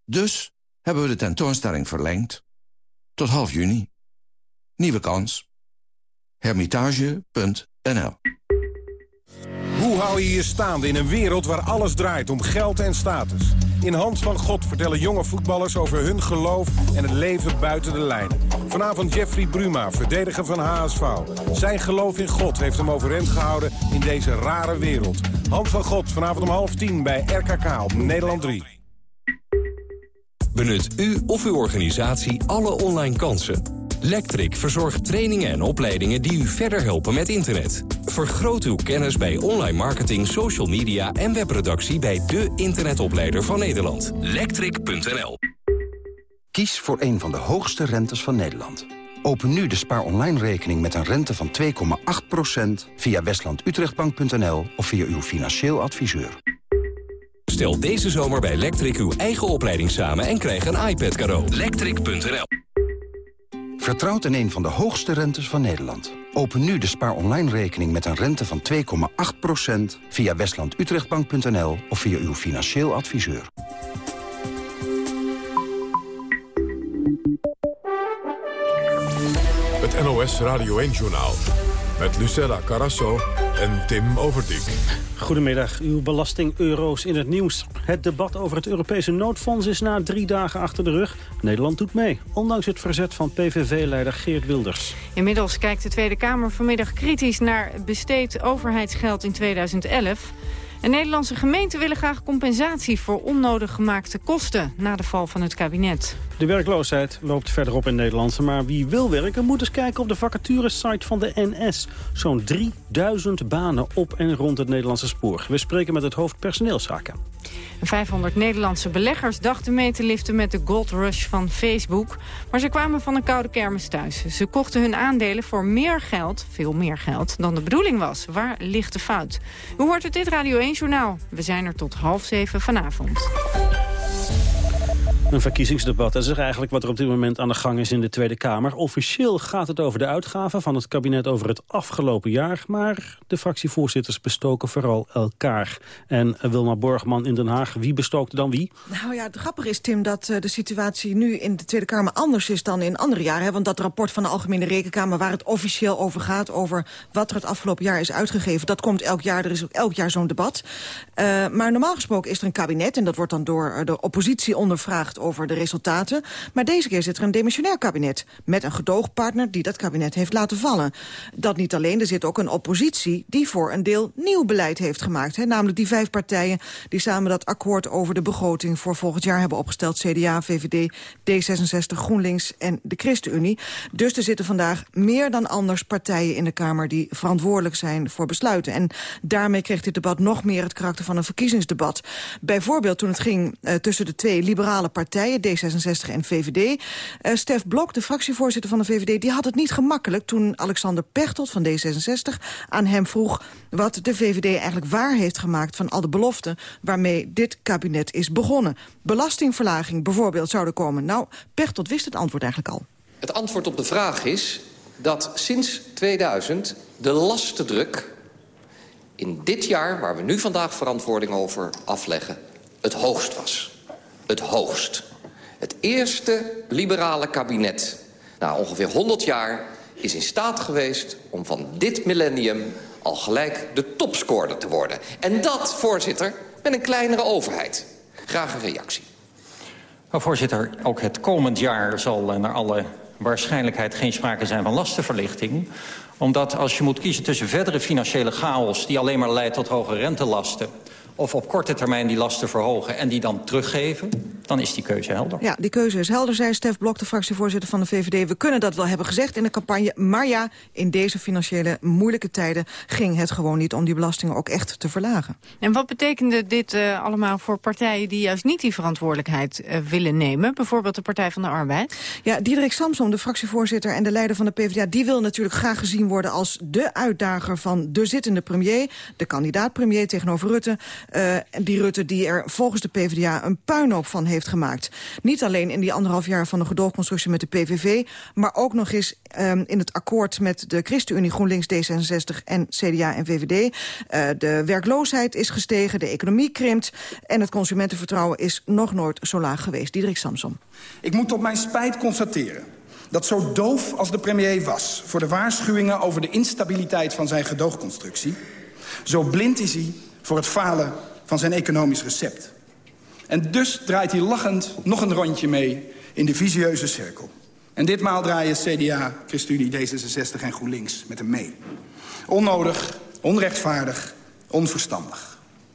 Dus hebben we de tentoonstelling verlengd tot half juni. Nieuwe kans. Hermitage.nl Hoe hou je je staande in een wereld waar alles draait om geld en status? In Hand van God vertellen jonge voetballers over hun geloof en het leven buiten de lijnen. Vanavond Jeffrey Bruma, verdediger van HSV. Zijn geloof in God heeft hem overeind gehouden in deze rare wereld. Hand van God, vanavond om half tien bij RKK op Nederland 3. Benut u of uw organisatie alle online kansen Lectric verzorgt trainingen en opleidingen die u verder helpen met internet. Vergroot uw kennis bij online marketing, social media en webproductie bij de internetopleider van Nederland. Lectric.nl Kies voor een van de hoogste rentes van Nederland. Open nu de spaar online rekening met een rente van 2,8% via westlandutrechtbank.nl of via uw financieel adviseur. Stel deze zomer bij Lectric uw eigen opleiding samen en krijg een iPad cadeau. Lectric.nl Vertrouwt in een van de hoogste rentes van Nederland. Open nu de spaar online rekening met een rente van 2,8% via westlandutrechtbank.nl of via uw financieel adviseur. Het NOS Radio 1-journaal met Lucella Carasso en Tim Overdijk. Goedemiddag, uw belasting-euro's in het nieuws. Het debat over het Europese noodfonds is na drie dagen achter de rug. Nederland doet mee, ondanks het verzet van PVV-leider Geert Wilders. Inmiddels kijkt de Tweede Kamer vanmiddag kritisch naar besteed overheidsgeld in 2011... En Nederlandse gemeenten willen graag compensatie voor onnodig gemaakte kosten na de val van het kabinet. De werkloosheid loopt verder op in Nederland. Maar wie wil werken moet eens kijken op de vacaturesite van de NS. Zo'n 3000 banen op en rond het Nederlandse spoor. We spreken met het hoofd personeelszaken. 500 Nederlandse beleggers dachten mee te liften met de gold rush van Facebook. Maar ze kwamen van een koude kermis thuis. Ze kochten hun aandelen voor meer geld, veel meer geld, dan de bedoeling was. Waar ligt de fout? U hoort het dit Radio 1 1-journaal. We zijn er tot half zeven vanavond. Een verkiezingsdebat. Dat is eigenlijk wat er op dit moment aan de gang is in de Tweede Kamer. Officieel gaat het over de uitgaven van het kabinet over het afgelopen jaar. Maar de fractievoorzitters bestoken vooral elkaar. En Wilma Borgman in Den Haag, wie bestookte dan wie? Nou ja, het grappige is, Tim, dat uh, de situatie nu in de Tweede Kamer anders is dan in andere jaren. Hè? Want dat rapport van de Algemene Rekenkamer waar het officieel over gaat... over wat er het afgelopen jaar is uitgegeven, dat komt elk jaar. Er is elk jaar zo'n debat. Uh, maar normaal gesproken is er een kabinet en dat wordt dan door de oppositie ondervraagd over de resultaten. Maar deze keer zit er een demissionair kabinet... met een gedoogpartner die dat kabinet heeft laten vallen. Dat niet alleen, er zit ook een oppositie... die voor een deel nieuw beleid heeft gemaakt. Hè, namelijk die vijf partijen die samen dat akkoord over de begroting... voor volgend jaar hebben opgesteld. CDA, VVD, D66, GroenLinks en de ChristenUnie. Dus er zitten vandaag meer dan anders partijen in de Kamer... die verantwoordelijk zijn voor besluiten. En daarmee kreeg dit debat nog meer het karakter van een verkiezingsdebat. Bijvoorbeeld toen het ging uh, tussen de twee liberale partijen... D66 en VVD. Uh, eh, Stef Blok, de fractievoorzitter van de VVD, die had het niet gemakkelijk... toen Alexander Pechtold van D66 aan hem vroeg... wat de VVD eigenlijk waar heeft gemaakt van al de beloften... waarmee dit kabinet is begonnen. Belastingverlaging bijvoorbeeld zou er komen. Nou, Pechtold wist het antwoord eigenlijk al. Het antwoord op de vraag is dat sinds 2000 de lastendruk in dit jaar, waar we nu vandaag verantwoording over afleggen, het hoogst was. Het hoogst. Het eerste liberale kabinet na ongeveer 100 jaar is in staat geweest om van dit millennium al gelijk de topscorer te worden. En dat, voorzitter, met een kleinere overheid. Graag een reactie. Nou, voorzitter, ook het komend jaar zal naar alle waarschijnlijkheid geen sprake zijn van lastenverlichting. Omdat als je moet kiezen tussen verdere financiële chaos... die alleen maar leidt tot hoge rentelasten of op korte termijn die lasten verhogen en die dan teruggeven... dan is die keuze helder. Ja, die keuze is helder, zei Stef Blok, de fractievoorzitter van de VVD. We kunnen dat wel hebben gezegd in de campagne. Maar ja, in deze financiële moeilijke tijden ging het gewoon niet... om die belastingen ook echt te verlagen. En wat betekende dit uh, allemaal voor partijen... die juist niet die verantwoordelijkheid uh, willen nemen? Bijvoorbeeld de Partij van de Arbeid? Ja, Diederik Samsom, de fractievoorzitter en de leider van de PvdA... die wil natuurlijk graag gezien worden als de uitdager van de zittende premier... de kandidaat-premier tegenover Rutte... Uh, die Rutte die er volgens de PvdA een puinhoop van heeft gemaakt. Niet alleen in die anderhalf jaar van de gedoogconstructie met de PVV... maar ook nog eens um, in het akkoord met de ChristenUnie, GroenLinks, D66 en CDA en VVD. Uh, de werkloosheid is gestegen, de economie krimpt... en het consumentenvertrouwen is nog nooit zo laag geweest. Diederik Samsom. Ik moet op mijn spijt constateren dat zo doof als de premier was... voor de waarschuwingen over de instabiliteit van zijn gedoogconstructie... zo blind is hij voor het falen van zijn economisch recept. En dus draait hij lachend nog een rondje mee in de visieuze cirkel. En ditmaal draaien CDA, ChristenUnie, D66 en GroenLinks met hem mee. Onnodig, onrechtvaardig, onverstandig.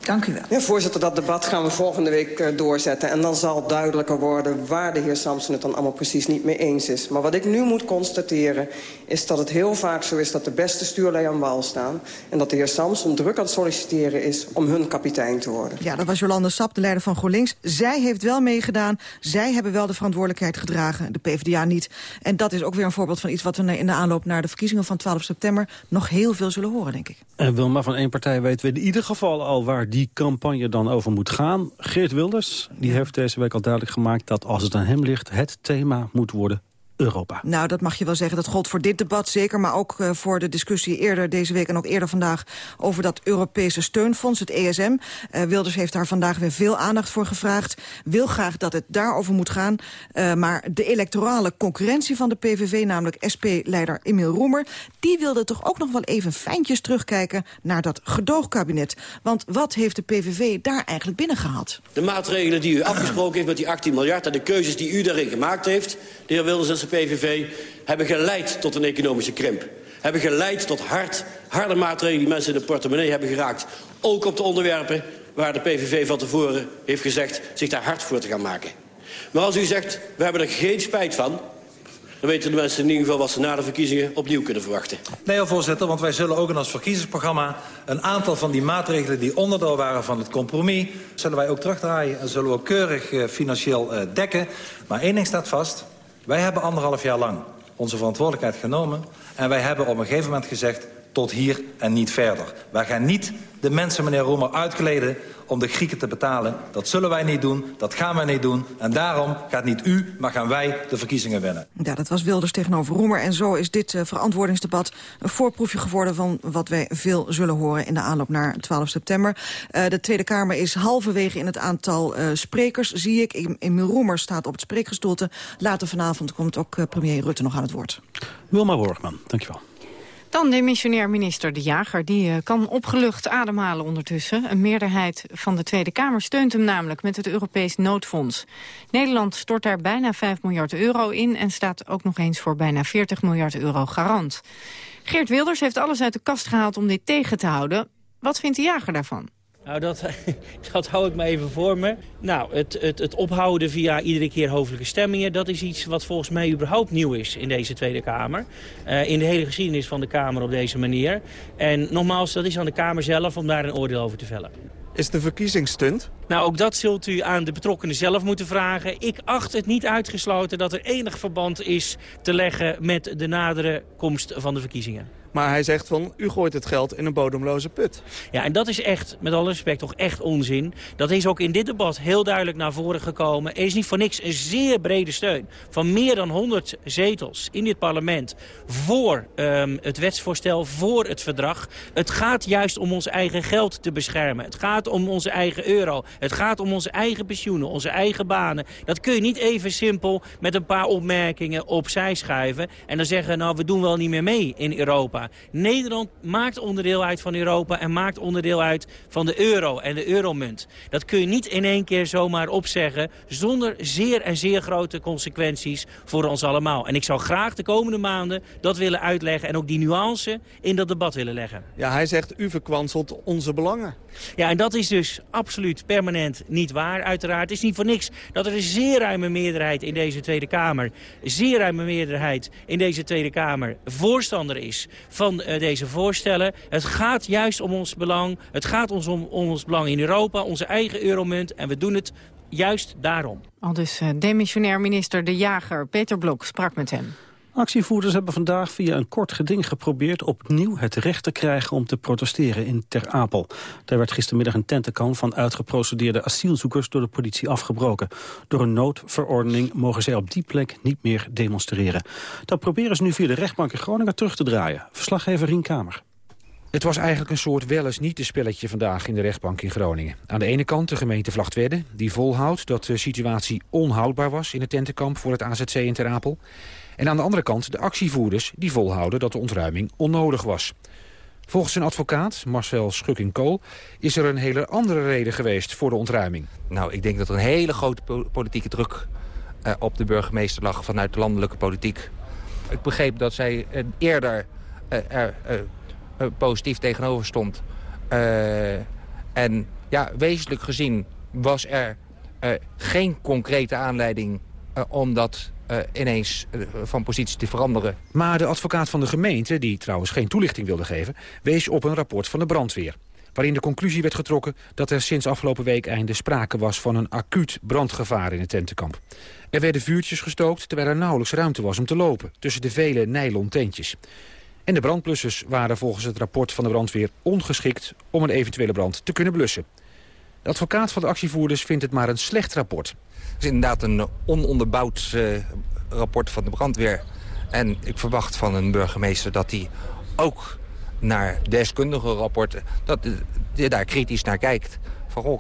Dank u wel. Ja, voorzitter, dat debat gaan we volgende week uh, doorzetten. En dan zal duidelijker worden waar de heer Samson het dan allemaal precies niet mee eens is. Maar wat ik nu moet constateren is dat het heel vaak zo is dat de beste stuurlui aan wal staan. En dat de heer Samson druk aan het solliciteren is om hun kapitein te worden. Ja, dat was Jolande Sap, de leider van GroenLinks. Zij heeft wel meegedaan. Zij hebben wel de verantwoordelijkheid gedragen. De PvdA niet. En dat is ook weer een voorbeeld van iets wat we in de aanloop naar de verkiezingen van 12 september nog heel veel zullen horen, denk ik. En Wilma, van één partij weten we in ieder geval al waar die campagne dan over moet gaan. Geert Wilders die heeft deze week al duidelijk gemaakt dat als het aan hem ligt... het thema moet worden Europa. Nou, dat mag je wel zeggen. Dat gold voor dit debat zeker, maar ook uh, voor de discussie eerder deze week en ook eerder vandaag over dat Europese steunfonds, het ESM. Uh, Wilders heeft daar vandaag weer veel aandacht voor gevraagd. Wil graag dat het daarover moet gaan. Uh, maar de electorale concurrentie van de PVV, namelijk SP-leider Emiel Roemer, die wilde toch ook nog wel even fijntjes terugkijken naar dat gedoogkabinet. Want wat heeft de PVV daar eigenlijk binnengehaald? De maatregelen die u afgesproken heeft met die 18 miljard en de keuzes die u daarin gemaakt heeft, de heer Wilders PVV hebben geleid tot een economische krimp. Hebben geleid tot hard, harde maatregelen die mensen in de portemonnee hebben geraakt. Ook op de onderwerpen waar de PVV van tevoren heeft gezegd zich daar hard voor te gaan maken. Maar als u zegt, we hebben er geen spijt van... dan weten de mensen in ieder geval wat ze na de verkiezingen opnieuw kunnen verwachten. Nee, voorzitter, want wij zullen ook in ons verkiezingsprogramma... een aantal van die maatregelen die onderdeel waren van het compromis... zullen wij ook terugdraaien en zullen we ook keurig uh, financieel uh, dekken. Maar één ding staat vast... Wij hebben anderhalf jaar lang onze verantwoordelijkheid genomen... en wij hebben op een gegeven moment gezegd... tot hier en niet verder. Wij gaan niet de mensen, meneer Roemer, uitkleden om de Grieken te betalen. Dat zullen wij niet doen, dat gaan wij niet doen. En daarom gaat niet u, maar gaan wij de verkiezingen winnen. Ja, dat was Wilders tegenover Roemer. En zo is dit uh, verantwoordingsdebat een voorproefje geworden... van wat wij veel zullen horen in de aanloop naar 12 september. Uh, de Tweede Kamer is halverwege in het aantal uh, sprekers, zie ik. Emiel Roemer staat op het spreekgestoelte. Later vanavond komt ook premier Rutte nog aan het woord. Wilma Borgman, dankjewel. Dan demissionair minister De Jager. Die uh, kan opgelucht ademhalen ondertussen. Een meerderheid van de Tweede Kamer steunt hem namelijk met het Europees noodfonds. Nederland stort daar bijna 5 miljard euro in... en staat ook nog eens voor bijna 40 miljard euro garant. Geert Wilders heeft alles uit de kast gehaald om dit tegen te houden. Wat vindt De Jager daarvan? Nou, dat, (laughs) dat hou ik me even voor me. Nou, het, het, het ophouden via iedere keer hoofdelijke stemmingen... dat is iets wat volgens mij überhaupt nieuw is in deze Tweede Kamer. Uh, in de hele geschiedenis van de Kamer op deze manier. En nogmaals, dat is aan de Kamer zelf om daar een oordeel over te vellen. Is het een verkiezingsstunt? Nou, ook dat zult u aan de betrokkenen zelf moeten vragen. Ik acht het niet uitgesloten dat er enig verband is te leggen... met de nadere komst van de verkiezingen. Maar hij zegt van, u gooit het geld in een bodemloze put. Ja, en dat is echt, met alle respect, toch echt onzin. Dat is ook in dit debat heel duidelijk naar voren gekomen. Er is niet voor niks een zeer brede steun van meer dan 100 zetels in dit parlement... voor um, het wetsvoorstel, voor het verdrag. Het gaat juist om ons eigen geld te beschermen. Het gaat om onze eigen euro. Het gaat om onze eigen pensioenen, onze eigen banen. Dat kun je niet even simpel met een paar opmerkingen opzij schuiven... en dan zeggen, nou, we doen wel niet meer mee in Europa. Nederland maakt onderdeel uit van Europa en maakt onderdeel uit van de euro en de euromunt. Dat kun je niet in één keer zomaar opzeggen zonder zeer en zeer grote consequenties voor ons allemaal. En ik zou graag de komende maanden dat willen uitleggen en ook die nuance in dat debat willen leggen. Ja, hij zegt u verkwanselt onze belangen. Ja, en dat is dus absoluut permanent niet waar, uiteraard. Het is niet voor niks dat er een zeer ruime meerderheid in deze Tweede Kamer... zeer ruime meerderheid in deze Tweede Kamer voorstander is van uh, deze voorstellen. Het gaat juist om ons belang. Het gaat ons om, om ons belang in Europa, onze eigen euromunt. En we doen het juist daarom. Al dus uh, demissionair minister De Jager, Peter Blok, sprak met hem. Actievoerders hebben vandaag via een kort geding geprobeerd opnieuw het recht te krijgen om te protesteren in Ter Apel. Daar werd gistermiddag een tentenkamp van uitgeprocedeerde asielzoekers door de politie afgebroken. Door een noodverordening mogen zij op die plek niet meer demonstreren. Dat proberen ze nu via de rechtbank in Groningen terug te draaien. Verslaggever Rien Kamer. Het was eigenlijk een soort wel eens niet spelletje vandaag in de rechtbank in Groningen. Aan de ene kant de gemeente Vlachtwedde, die volhoudt dat de situatie onhoudbaar was in het tentenkamp voor het AZC in Ter Apel. En aan de andere kant de actievoerders die volhouden dat de ontruiming onnodig was. Volgens zijn advocaat, Marcel Schukking-Kool, is er een hele andere reden geweest voor de ontruiming. Nou, ik denk dat er een hele grote politieke druk uh, op de burgemeester lag vanuit de landelijke politiek. Ik begreep dat zij uh, eerder uh, er positief tegenover stond. en ja, wezenlijk gezien was er geen concrete aanleiding om dat uh, ineens uh, van positie te veranderen. Maar de advocaat van de gemeente, die trouwens geen toelichting wilde geven... wees op een rapport van de brandweer. Waarin de conclusie werd getrokken dat er sinds afgelopen week einde sprake was van een acuut brandgevaar in het tentenkamp. Er werden vuurtjes gestookt terwijl er nauwelijks ruimte was om te lopen... tussen de vele nylon tentjes. En de brandblussers waren volgens het rapport van de brandweer ongeschikt... om een eventuele brand te kunnen blussen. De advocaat van de actievoerders vindt het maar een slecht rapport. Het is inderdaad een ononderbouwd uh, rapport van de brandweer. En ik verwacht van een burgemeester dat hij ook naar deskundige rapporten... dat hij daar kritisch naar kijkt. Uh,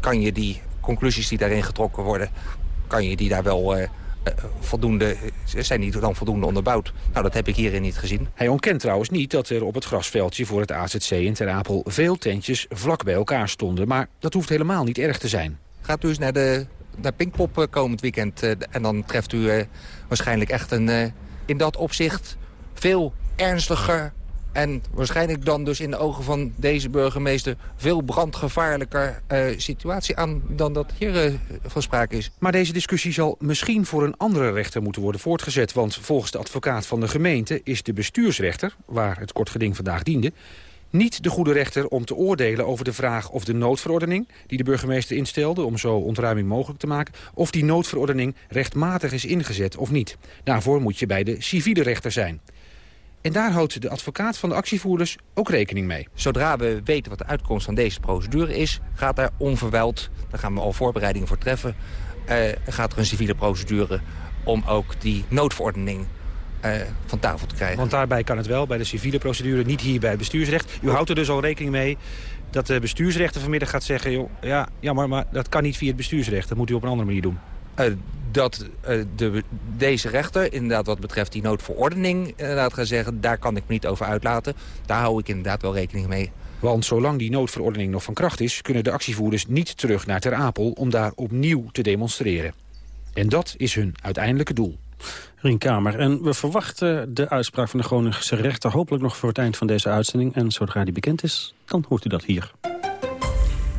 kan je die conclusies die daarin getrokken worden... kan je die daar wel... voldoende, zijn die dan voldoende onderbouwd? Nou, dat heb ik hierin niet gezien. Hij ontkent trouwens niet dat er op het grasveldje voor het AZC in Ter Apel veel tentjes vlak bij elkaar stonden. Maar dat hoeft helemaal niet erg te zijn. Gaat u eens naar de naar Pinkpop komend weekend. Eh, en dan treft u eh, waarschijnlijk echt een, eh, in dat opzicht veel ernstiger... en waarschijnlijk dan dus in de ogen van deze burgemeester... veel brandgevaarlijker situatie aan dan dat hier van sprake is. Maar deze discussie zal misschien voor een andere rechter moeten worden voortgezet. Want volgens de advocaat van de gemeente is de bestuursrechter... waar het kort geding vandaag diende niet de goede rechter om te oordelen over de vraag of de noodverordening... die de burgemeester instelde om zo ontruiming mogelijk te maken... of die noodverordening rechtmatig is ingezet of niet. Daarvoor moet je bij de civiele rechter zijn. En daar houdt de advocaat van de actievoerders ook rekening mee. Zodra we weten wat de uitkomst van deze procedure is... gaat er onverwijld, daar gaan we al voorbereidingen voor treffen... Uh, gaat er een civiele procedure om ook die noodverordening uh, van tafel te krijgen. Want daarbij kan het wel, bij de civiele procedure, niet hier bij het bestuursrecht. U houdt er dus al rekening mee dat de bestuursrechter vanmiddag gaat zeggen... Joh, ja, jammer, maar dat kan niet via het bestuursrecht. Dat moet u op een andere manier doen. Uh, dat uh, de, deze rechter, inderdaad wat betreft die noodverordening... inderdaad gaat zeggen, daar kan ik me niet over uitlaten. Daar hou ik inderdaad wel rekening mee. Want zolang die noodverordening nog van kracht is... kunnen de actievoerders niet terug naar Ter Apel om daar opnieuw te demonstreren. En dat is hun uiteindelijke doel. Rien Kamer. En we verwachten de uitspraak van de Groningse rechter... hopelijk nog voor het eind van deze uitzending. En zodra die bekend is, dan hoort u dat hier.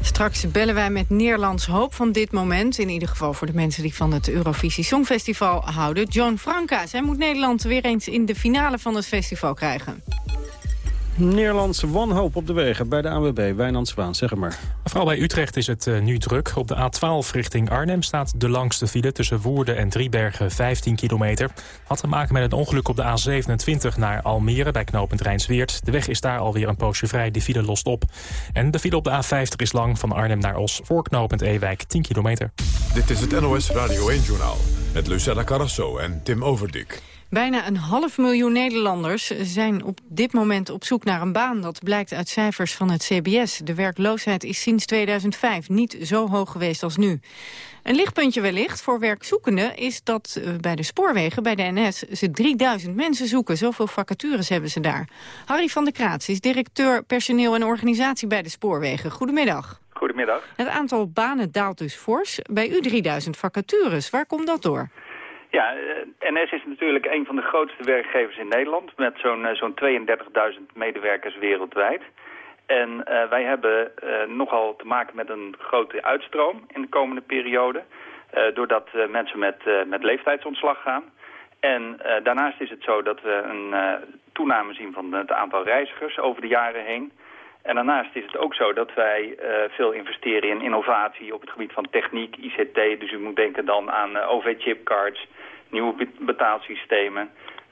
Straks bellen wij met Nederlands Hoop van dit moment. In ieder geval voor de mensen die van het Eurovisie Songfestival houden. John Franca, zij moet Nederland weer eens in de finale van het festival krijgen. Nederlandse wanhoop op de wegen bij de ANWB. Wijnand Zwaan, zeg maar. Vooral bij Utrecht is het uh, nu druk. Op de A12 richting Arnhem staat de langste file... tussen Woerden en Driebergen, 15 kilometer. Had te maken met een ongeluk op de A27 naar Almere... bij knooppunt Rijnsweert. De weg is daar alweer een poosje vrij. De file lost op. En de file op de A50 is lang van Arnhem naar Os... voor knooppunt Ewijk, 10 kilometer. Dit is het NOS Radio 1-journaal. Met Lucella Carrasso en Tim Overdik. Bijna een half miljoen Nederlanders zijn op dit moment op zoek naar een baan. Dat blijkt uit cijfers van het CBS. De werkloosheid is sinds 2005 niet zo hoog geweest als nu. Een lichtpuntje wellicht voor werkzoekenden is dat eh, bij de spoorwegen, bij de NS, ze 3000 mensen zoeken. Zoveel vacatures hebben ze daar. Harry van der Kraats is directeur personeel en organisatie bij de spoorwegen. Goedemiddag. Goedemiddag. Het aantal banen daalt dus fors. Bij u 3000 vacatures. Waar komt dat door? Ja, eh, NS is natuurlijk een van de grootste werkgevers in Nederland... met zo'n eh, zo'n 32.000 medewerkers wereldwijd. En uh, wij hebben nogal te maken met een grote uitstroom in de komende periode... Doordat mensen met, met leeftijdsontslag gaan. En daarnaast is het zo dat we een toename zien van het aantal reizigers over de jaren heen... En daarnaast is het ook zo dat wij uh, veel investeren in innovatie op het gebied van techniek, ICT. Dus u moet denken dan aan uh, OV-chipcards, nieuwe betaalsystemen.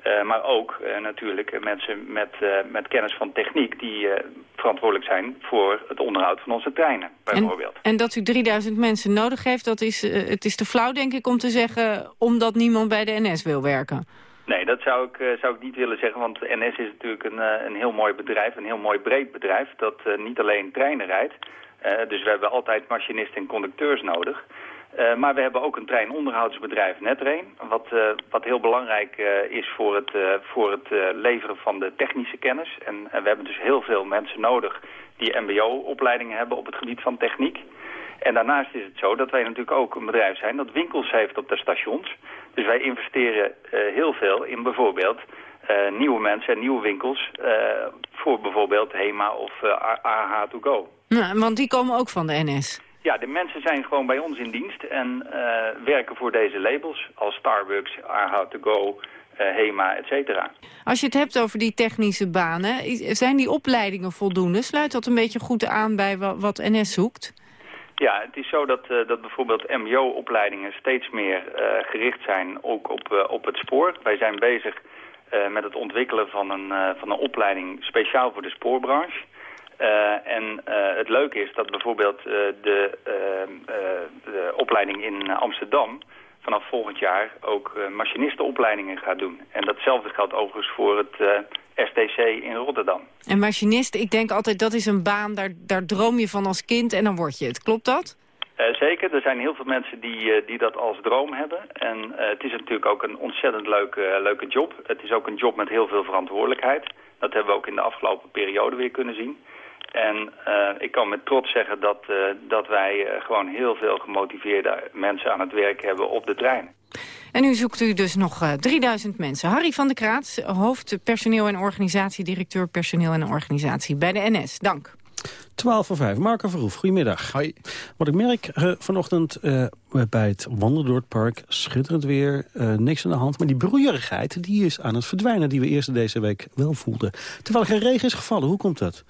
Uh, maar ook natuurlijk mensen met, met kennis van techniek die verantwoordelijk zijn voor het onderhoud van onze treinen, bijvoorbeeld. En, en dat u 3000 mensen nodig heeft, dat is, het is te flauw denk ik om te zeggen omdat niemand bij de NS wil werken. Nee, dat zou ik, uh, zou ik niet willen zeggen, want NS is natuurlijk een, uh, een heel mooi bedrijf, een heel mooi breed bedrijf, dat uh, niet alleen treinen rijdt. dus we hebben altijd machinisten en conducteurs nodig. maar we hebben ook een treinonderhoudsbedrijf Netrain, wat, wat heel belangrijk is voor het, voor het leveren van de technische kennis. En we hebben dus heel veel mensen nodig die mbo-opleidingen hebben op het gebied van techniek. En daarnaast is het zo dat wij natuurlijk ook een bedrijf zijn dat winkels heeft op de stations. Dus wij investeren uh, heel veel in bijvoorbeeld uh, nieuwe mensen en nieuwe winkels uh, voor bijvoorbeeld HEMA of AH2Go. Nou, want die komen ook van de NS. Ja, de mensen zijn gewoon bij ons in dienst en werken voor deze labels als Starbucks, AH2Go, HEMA, et cetera. Als je het hebt over die technische banen, zijn die opleidingen voldoende? Sluit dat een beetje goed aan bij wat NS zoekt? Ja, het is zo dat, uh, dat bijvoorbeeld mbo-opleidingen steeds meer uh, gericht zijn ook op, uh, op het spoor. Wij zijn bezig met het ontwikkelen van een, van een opleiding speciaal voor de spoorbranche. en het leuke is dat bijvoorbeeld de, de, opleiding in Amsterdam vanaf volgend jaar ook machinistenopleidingen gaat doen. En datzelfde geldt overigens voor het STC in Rotterdam. En machinist, ik denk altijd dat is een baan, daar, daar droom je van als kind en dan word je het. Klopt dat? Uh, zeker, er zijn heel veel mensen die, uh, die dat als droom hebben. En uh, het is natuurlijk ook een ontzettend leuke, leuke job. Het is ook een job met heel veel verantwoordelijkheid. Dat hebben we ook in de afgelopen periode weer kunnen zien. En ik kan met trots zeggen dat, dat wij gewoon heel veel gemotiveerde mensen aan het werk hebben op de trein. En nu zoekt u dus nog uh, 3000 mensen. Harry van der Kraat, hoofd personeel en organisatie, directeur personeel en organisatie bij de NS. Dank. 12 voor 5. Marco Verhoef, goedemiddag. Hoi. Wat ik merk uh, vanochtend uh, bij het wandelen door het park, schitterend weer, uh, niks aan de hand. Maar die broeierigheid die is aan het verdwijnen die we eerst deze week wel voelden. Terwijl er geen regen is gevallen, hoe komt dat?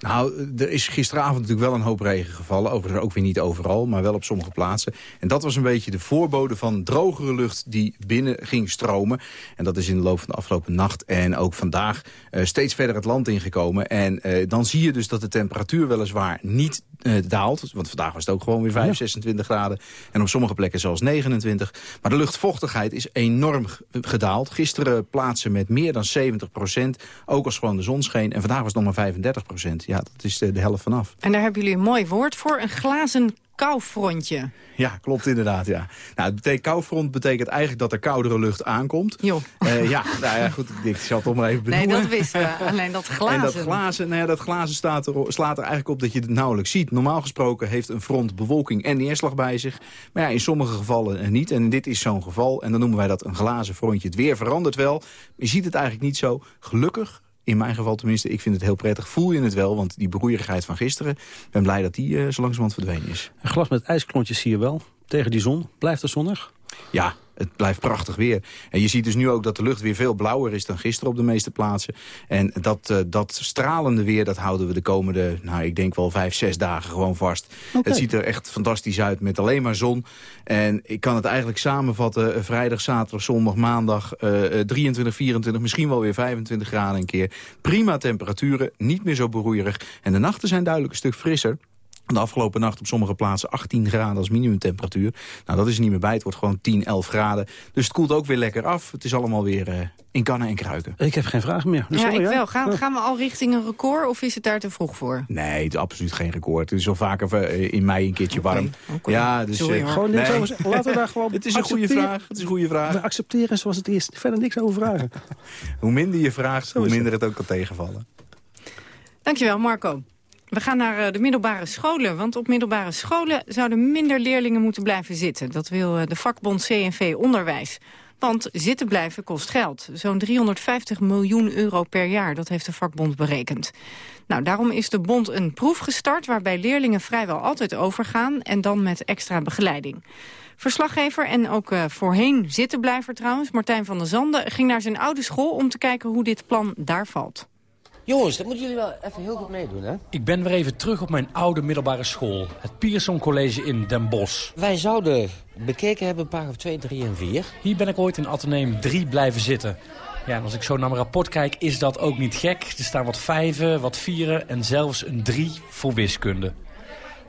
Nou, er is gisteravond natuurlijk wel een hoop regen gevallen. Overigens ook weer niet overal, maar wel op sommige plaatsen. En dat was een beetje de voorbode van drogere lucht die binnen ging stromen. En dat is in de loop van de afgelopen nacht en ook vandaag steeds verder het land ingekomen. En dan zie je dus dat de temperatuur weliswaar niet daalt. Want vandaag was het ook gewoon weer 5, 26 graden. En op sommige plekken zelfs 29. Maar de luchtvochtigheid is enorm gedaald. Gisteren plaatsen met meer dan 70 procent. Ook als gewoon de zon scheen. En vandaag was het nog maar 35 procent. Ja, dat is de, de helft vanaf. En daar hebben jullie een mooi woord voor. Een glazen koufrontje. Ja, klopt inderdaad, ja. Nou, het betekent, koufront betekent eigenlijk dat er koudere lucht aankomt. Jo. Uh, ja, nou ja, goed, ik zal het toch maar even benoemen. Nee, dat wisten we. Alleen (laughs) dat glazen. En dat glazen, nou ja, dat glazen staat er, slaat er eigenlijk op dat je het nauwelijks ziet. Normaal gesproken heeft een front bewolking en neerslag bij zich. Maar ja, in sommige gevallen niet. En dit is zo'n geval. En dan noemen wij dat een glazen frontje. Het weer verandert wel. Je ziet het eigenlijk niet zo. Gelukkig in mijn geval tenminste, ik vind het heel prettig. Voel je het wel, want die broeierigheid van gisteren... ik ben blij dat die uh, zo langzamerhand verdwenen is. Een glas met ijsklontjes zie je wel. Tegen die zon. Blijft het zonnig? Ja, het blijft prachtig weer. En je ziet dus nu ook dat de lucht weer veel blauwer is dan gisteren op de meeste plaatsen. En dat, uh, dat stralende weer, dat houden we de komende, nou ik denk wel vijf, zes dagen gewoon vast. Okay. Het ziet er echt fantastisch uit met alleen maar zon. En ik kan het eigenlijk samenvatten, uh, vrijdag, zaterdag, zondag, maandag, uh, 23, 24, misschien wel weer 25 graden een keer. Prima temperaturen, niet meer zo broeierig. En de nachten zijn duidelijk een stuk frisser. De afgelopen nacht op sommige plaatsen 18 graden als minimumtemperatuur. Nou, dat is er niet meer bij. Het wordt gewoon 10, 11 graden. Dus het koelt ook weer lekker af. Het is allemaal weer uh, in kannen en kruiken. Ik heb geen vraag meer. Dus ja, ik wel. Gaan, gaan, we al richting een record of is het daar te vroeg voor? Nee, het is absoluut geen record. Het is al vaker in mei een keertje warm. Okay, okay. Ja, dus Sorry, uh, gewoon nee. laten we daar gewoon (laughs) Het is een goede vraag. Het is een goede vraag. We accepteren zoals het is. Verder niks over vragen. (laughs) hoe minder je vraagt, hoe minder het ook kan tegenvallen. Dankjewel, Marco. We gaan naar de middelbare scholen, want op middelbare scholen zouden minder leerlingen moeten blijven zitten. Dat wil de vakbond CNV Onderwijs. Want zitten blijven kost geld. Zo'n 350 miljoen euro per jaar, dat heeft de vakbond berekend. Nou, daarom is de bond een proef gestart waarbij leerlingen vrijwel altijd overgaan en dan met extra begeleiding. Verslaggever en ook uh, voorheen zittenblijver trouwens, Martijn van der Zanden, ging naar zijn oude school om te kijken hoe dit plan daar valt. Jongens, dat moeten jullie wel even heel goed meedoen, hè? Ik ben weer even terug op mijn oude middelbare school. Het Pierson College in Den Bosch. Wij zouden bekeken hebben paragraaf 2, 3 en 4. Hier ben ik ooit in Atheneum 3 blijven zitten. Ja, en als ik zo naar mijn rapport kijk, is dat ook niet gek. Er staan wat vijven, wat vieren en zelfs een 3 voor wiskunde.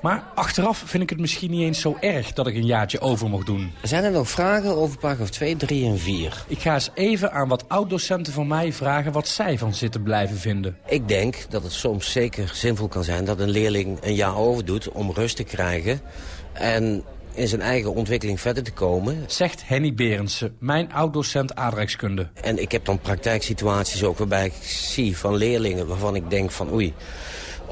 Maar achteraf vind ik het misschien niet eens zo erg dat ik een jaartje over mocht doen. Zijn er nog vragen over paragraaf 2, 3 en 4? Ik ga eens even aan wat oud-docenten van mij vragen wat zij van zitten blijven vinden. Ik denk dat het soms zeker zinvol kan zijn dat een leerling een jaar overdoet om rust te krijgen... en in zijn eigen ontwikkeling verder te komen. Zegt Henny Berendsen, mijn oud-docent aardrijkskunde. En ik heb dan praktijksituaties ook waarbij ik zie van leerlingen waarvan ik denk van oei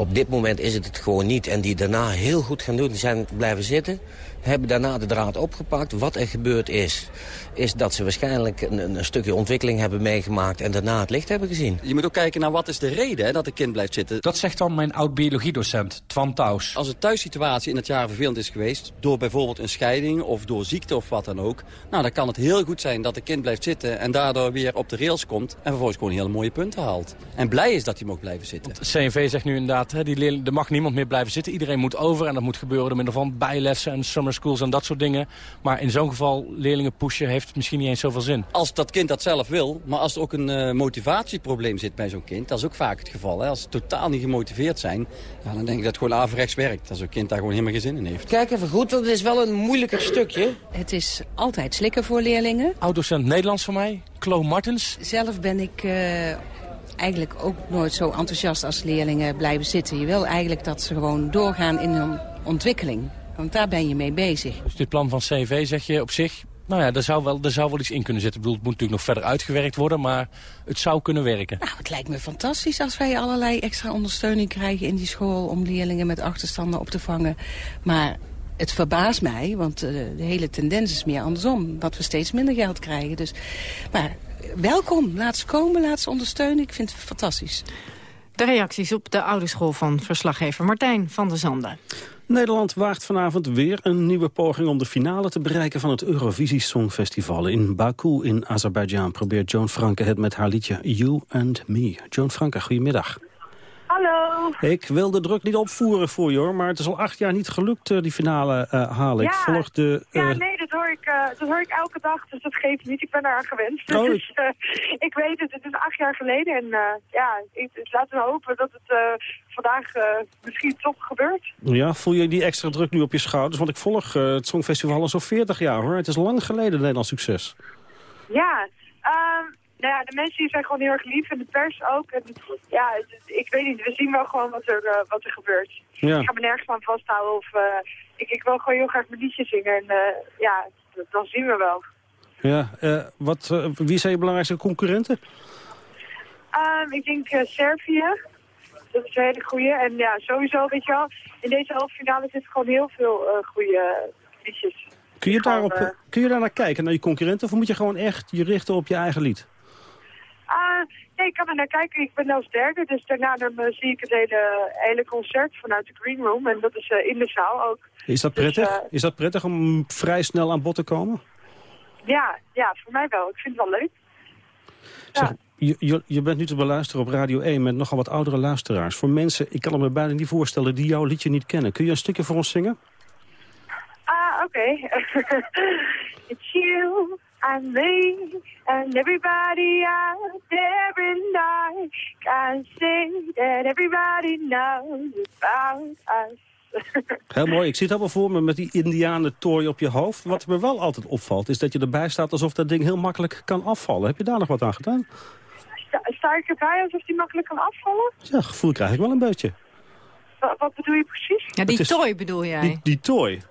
op dit moment is het het gewoon niet. En die daarna heel goed gaan doen, die zijn blijven zitten hebben daarna de draad opgepakt. Wat er gebeurd is, is dat ze waarschijnlijk een, een, stukje ontwikkeling hebben meegemaakt... en daarna het licht hebben gezien. Je moet ook kijken naar wat is de reden hè, dat een kind blijft zitten. Dat zegt dan mijn oud-biologiedocent, Twan Taus. Als een thuissituatie in het jaar vervelend is geweest... door bijvoorbeeld een scheiding of door ziekte of wat dan ook... nou, dan kan het heel goed zijn dat een kind blijft zitten... en daardoor weer op de rails komt en vervolgens gewoon hele mooie punten haalt. En blij is dat hij mag blijven zitten. Want CNV zegt nu inderdaad, hè, die leerling, er mag niemand meer blijven zitten. Iedereen moet over en dat moet gebeuren door middel van bijlessen en summer schools en dat soort dingen. Maar in zo'n geval leerlingen pushen heeft misschien niet eens zoveel zin. Als dat kind dat zelf wil, maar als er ook een uh, motivatieprobleem zit bij zo'n kind... dat is ook vaak het geval. Hè? Als ze totaal niet gemotiveerd zijn, ja, dan denk ik dat het gewoon averechts werkt. Dat zo'n kind daar gewoon helemaal geen zin in heeft. Kijk even goed, want het is wel een moeilijker stukje. Het is altijd slikken voor leerlingen. Oud-docent Nederlands voor mij, Klo Martens. Zelf ben ik... Uh eigenlijk ook nooit zo enthousiast als leerlingen blijven zitten. Je wil eigenlijk dat ze gewoon doorgaan in hun ontwikkeling. Want daar ben je mee bezig. Dus dit plan van CV zeg je op zich... Nou ja, er zou, wel, er zou wel iets in kunnen zitten. Ik bedoel, het moet natuurlijk nog verder uitgewerkt worden, maar het zou kunnen werken. Nou, het lijkt me fantastisch als wij allerlei extra ondersteuning krijgen in die school... om leerlingen met achterstanden op te vangen. Maar het verbaast mij, want uh, de hele tendens is meer andersom. Dat we steeds minder geld krijgen. Dus, maar welkom, laat ze komen, laat ze ondersteunen. Ik vind het fantastisch. De reacties op de oude school van verslaggever Martijn van der Zanden. Nederland waagt vanavond weer een nieuwe poging om de finale te bereiken van het Eurovisie Songfestival. In Baku in Azerbeidzjan probeert Joan Franke het met haar liedje You and Me. Joan Franke, goedemiddag. Hallo. Ik wil de druk niet opvoeren voor je hoor, maar het is al acht jaar niet gelukt uh, die finale uh, halen. Ja, ik volg de, uh... ja, nee, dat hoor, ik, dat hoor ik elke dag, dus dat geeft niet. Ik ben daar aan gewend. Oh, (laughs) dus ik weet het, het is acht jaar geleden en ja, ik, dus laten we hopen dat het vandaag misschien toch gebeurt. Ja, voel je die extra druk nu op je schouders? Want ik volg het Songfestival al zo'n 40 jaar hoor. Het is lang geleden Nederlands succes. Ja, um, nou ja, de mensen hier zijn gewoon heel erg lief en de pers ook. En, ja, ik weet niet, we zien wel gewoon wat er, uh, wat er gebeurt. Ja. Ik ga me nergens aan vasthouden of uh, ik, ik wil gewoon heel graag mijn liedje zingen. En uh, ja, dan zien we wel. Ja, wat, wie zijn je belangrijkste concurrenten? Um, ik denk Servië. Dat is een hele goede. En ja, sowieso, weet je wel, in deze halve finale zitten gewoon heel veel goede liedjes. Kun je, daarop, kun je daar naar kijken, naar je concurrenten? Of moet je gewoon echt je richten op je eigen lied? Uh, nee, ik kan er naar kijken. Ik ben nou sterker, dus daarna dan, uh, zie ik het hele, hele concert vanuit de Green Room. En dat is uh, in de zaal ook. Is dat Dus, prettig? is dat prettig om vrij snel aan bod te komen? Ja, ja, voor mij wel. Ik vind het wel leuk. Zeg, je, je, je, bent nu te beluisteren op Radio 1 met nogal wat oudere luisteraars. Voor mensen, ik kan het me bijna niet voorstellen, die jouw liedje niet kennen. Kun je een stukje voor ons zingen? Ah, oké. Okay. (laughs) It's you and me and everybody out there and I can say that everybody knows about us. (laughs) Heel mooi. Ik zit helemaal voor me met die indianentooi op je hoofd. Wat me wel altijd opvalt, is dat je erbij staat alsof dat ding heel makkelijk kan afvallen. Heb je daar nog wat aan gedaan? Sta, sta ik erbij alsof die makkelijk kan afvallen? Ja, gevoel krijg ik wel een beetje. Wat, wat bedoel je precies? Ja, die tooi bedoel jij? Die, die tooi.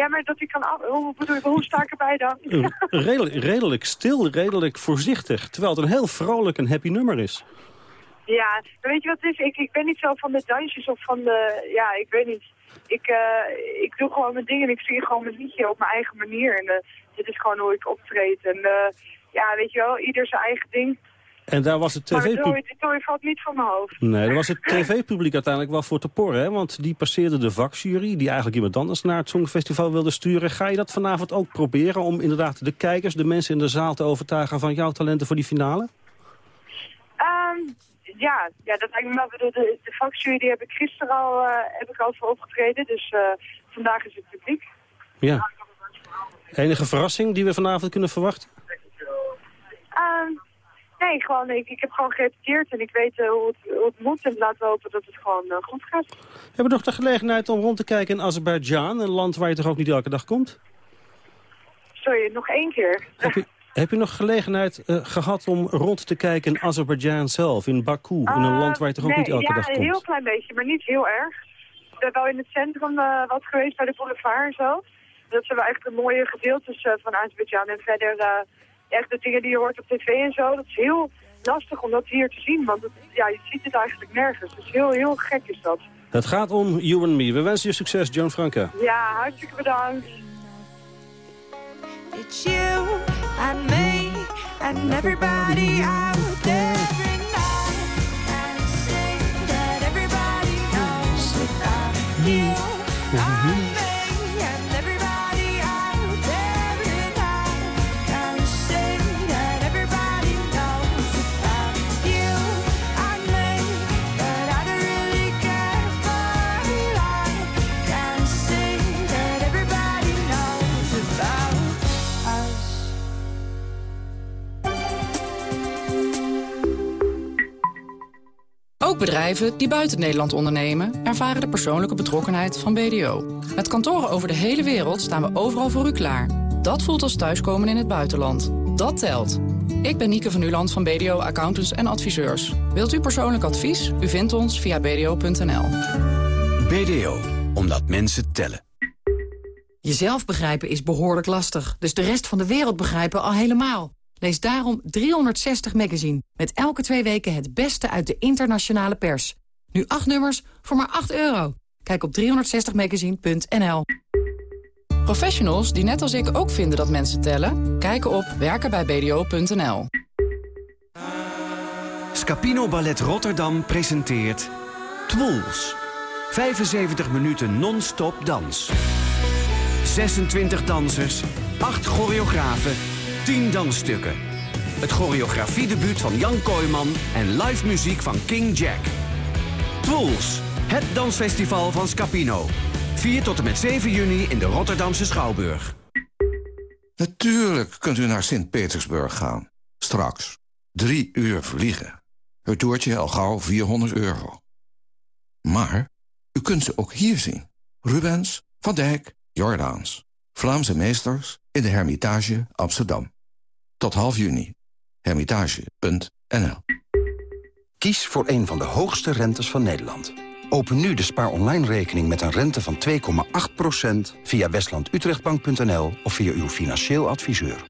Ja, maar dat hij kan af... Hoe, bedoel hoe sta ik erbij dan? redelijk, redelijk stil, redelijk voorzichtig. Terwijl het een heel vrolijk en happy nummer is. Ja, maar weet je wat het is? Ik, ik ben niet zo van de dansjes of van de... Ja, ik weet niet. Ik, uh, ik doe gewoon mijn dingen en ik zie gewoon mijn liedje op mijn eigen manier. En uh, dit is gewoon hoe ik optreed. En uh, ja, weet je wel, ieder zijn eigen ding. En daar was het tv-publiek... Maar de tooi valt niet van mijn hoofd. Nee, daar was het tv-publiek uiteindelijk wel voor te porren. Hè? Want die passeerde de vakjury, die eigenlijk iemand anders naar het Songfestival wilde sturen. Ga je dat vanavond ook proberen om inderdaad de kijkers, de mensen in de zaal te overtuigen van jouw talenten voor die finale? Um, ja, ja, dat lijkt me wel. De, de, de vakjury die heb ik gisteren al, uh, heb ik al voor opgetreden. Dus uh, vandaag is het publiek. Ja. Enige verrassing die we vanavond kunnen verwachten? Nee, gewoon, ik, ik heb gewoon gerepeteerd en ik weet uh, hoe, het, hoe, het, moet. En laten we hopen dat het gewoon uh, goed gaat. Hebben we nog de gelegenheid om rond te kijken in Azerbeidzjan? Een land waar je toch ook niet elke dag komt? Sorry, nog één keer. Heb je, heb je nog gelegenheid uh, gehad om rond te kijken in Azerbeidzjan zelf? In Baku, in een land waar je toch ook nee, niet elke ja, dag komt? Ja, een heel klein beetje, maar niet heel erg. Ik ben wel in het centrum wat geweest bij de boulevard en zo. Dat zijn wel echt de mooie gedeeltes van Azerbeidzjan. En verder echt de dingen die je hoort op tv en zo, dat is heel lastig om dat hier te zien. Want het, ja, je ziet het eigenlijk nergens. Dus heel, heel gek is dat. Het gaat om You and Me. We wensen je succes, John Franke. Ja, hartstikke bedankt. It's you and me and everybody out there. You Ook bedrijven die buiten Nederland ondernemen... ervaren de persoonlijke betrokkenheid van BDO. Met kantoren over de hele wereld staan we overal voor u klaar. Dat voelt als thuiskomen in het buitenland. Dat telt. Ik ben Nieke van Uland van BDO Accountants en Adviseurs. Wilt u persoonlijk advies? U vindt ons via bdo.nl. BDO, omdat mensen tellen. Jezelf begrijpen is behoorlijk lastig, dus de rest van de wereld begrijpen al helemaal. Lees daarom 360 Magazine, met elke twee weken het beste uit de internationale pers. Nu acht nummers voor maar 8 euro. Kijk op 360magazine.nl. Professionals die net als ik ook vinden dat mensen tellen... kijken op werkenbijbdo.nl. Scapino Ballet Rotterdam presenteert Twools. 75 minuten non-stop dans. 26 dansers, 8 choreografen, 10 dansstukken. Het choreografiedebuut van Jan Kooijman en live muziek van King Jack. Twools, het dansfestival van Scapino. 4 tot en met 7 juni in de Rotterdamse Schouwburg. Natuurlijk kunt u naar Sint-Petersburg gaan. Straks. Drie uur vliegen. Het toertje al gauw 400 euro. Maar u kunt ze ook hier zien. Rubens, Van Dijk, Jordaans. Vlaamse meesters in de Hermitage Amsterdam. Tot half juni. Hermitage.nl Kies voor een van de hoogste rentes van Nederland. Open nu de spaar online rekening met een rente van 2,8% via westlandutrechtbank.nl of via uw financieel adviseur.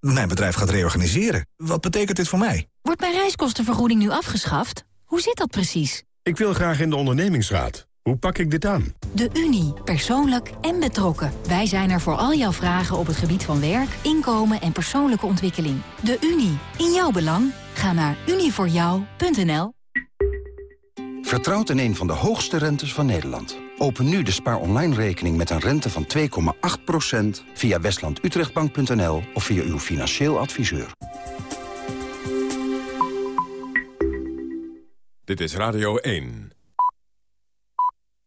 Mijn bedrijf gaat reorganiseren. Wat betekent dit voor mij? Wordt mijn reiskostenvergoeding nu afgeschaft? Hoe zit dat precies? Ik wil graag in de ondernemingsraad. Hoe pak ik dit aan? De Unie. Persoonlijk en betrokken. Wij zijn er voor al jouw vragen op het gebied van werk, inkomen en persoonlijke ontwikkeling. De Unie. In jouw belang. Ga naar unievoorjou.nl Vertrouwt in een van de hoogste rentes van Nederland. Open nu de spaar online rekening met een rente van 2,8% via westlandutrechtbank.nl of via uw financieel adviseur. Dit is Radio 1.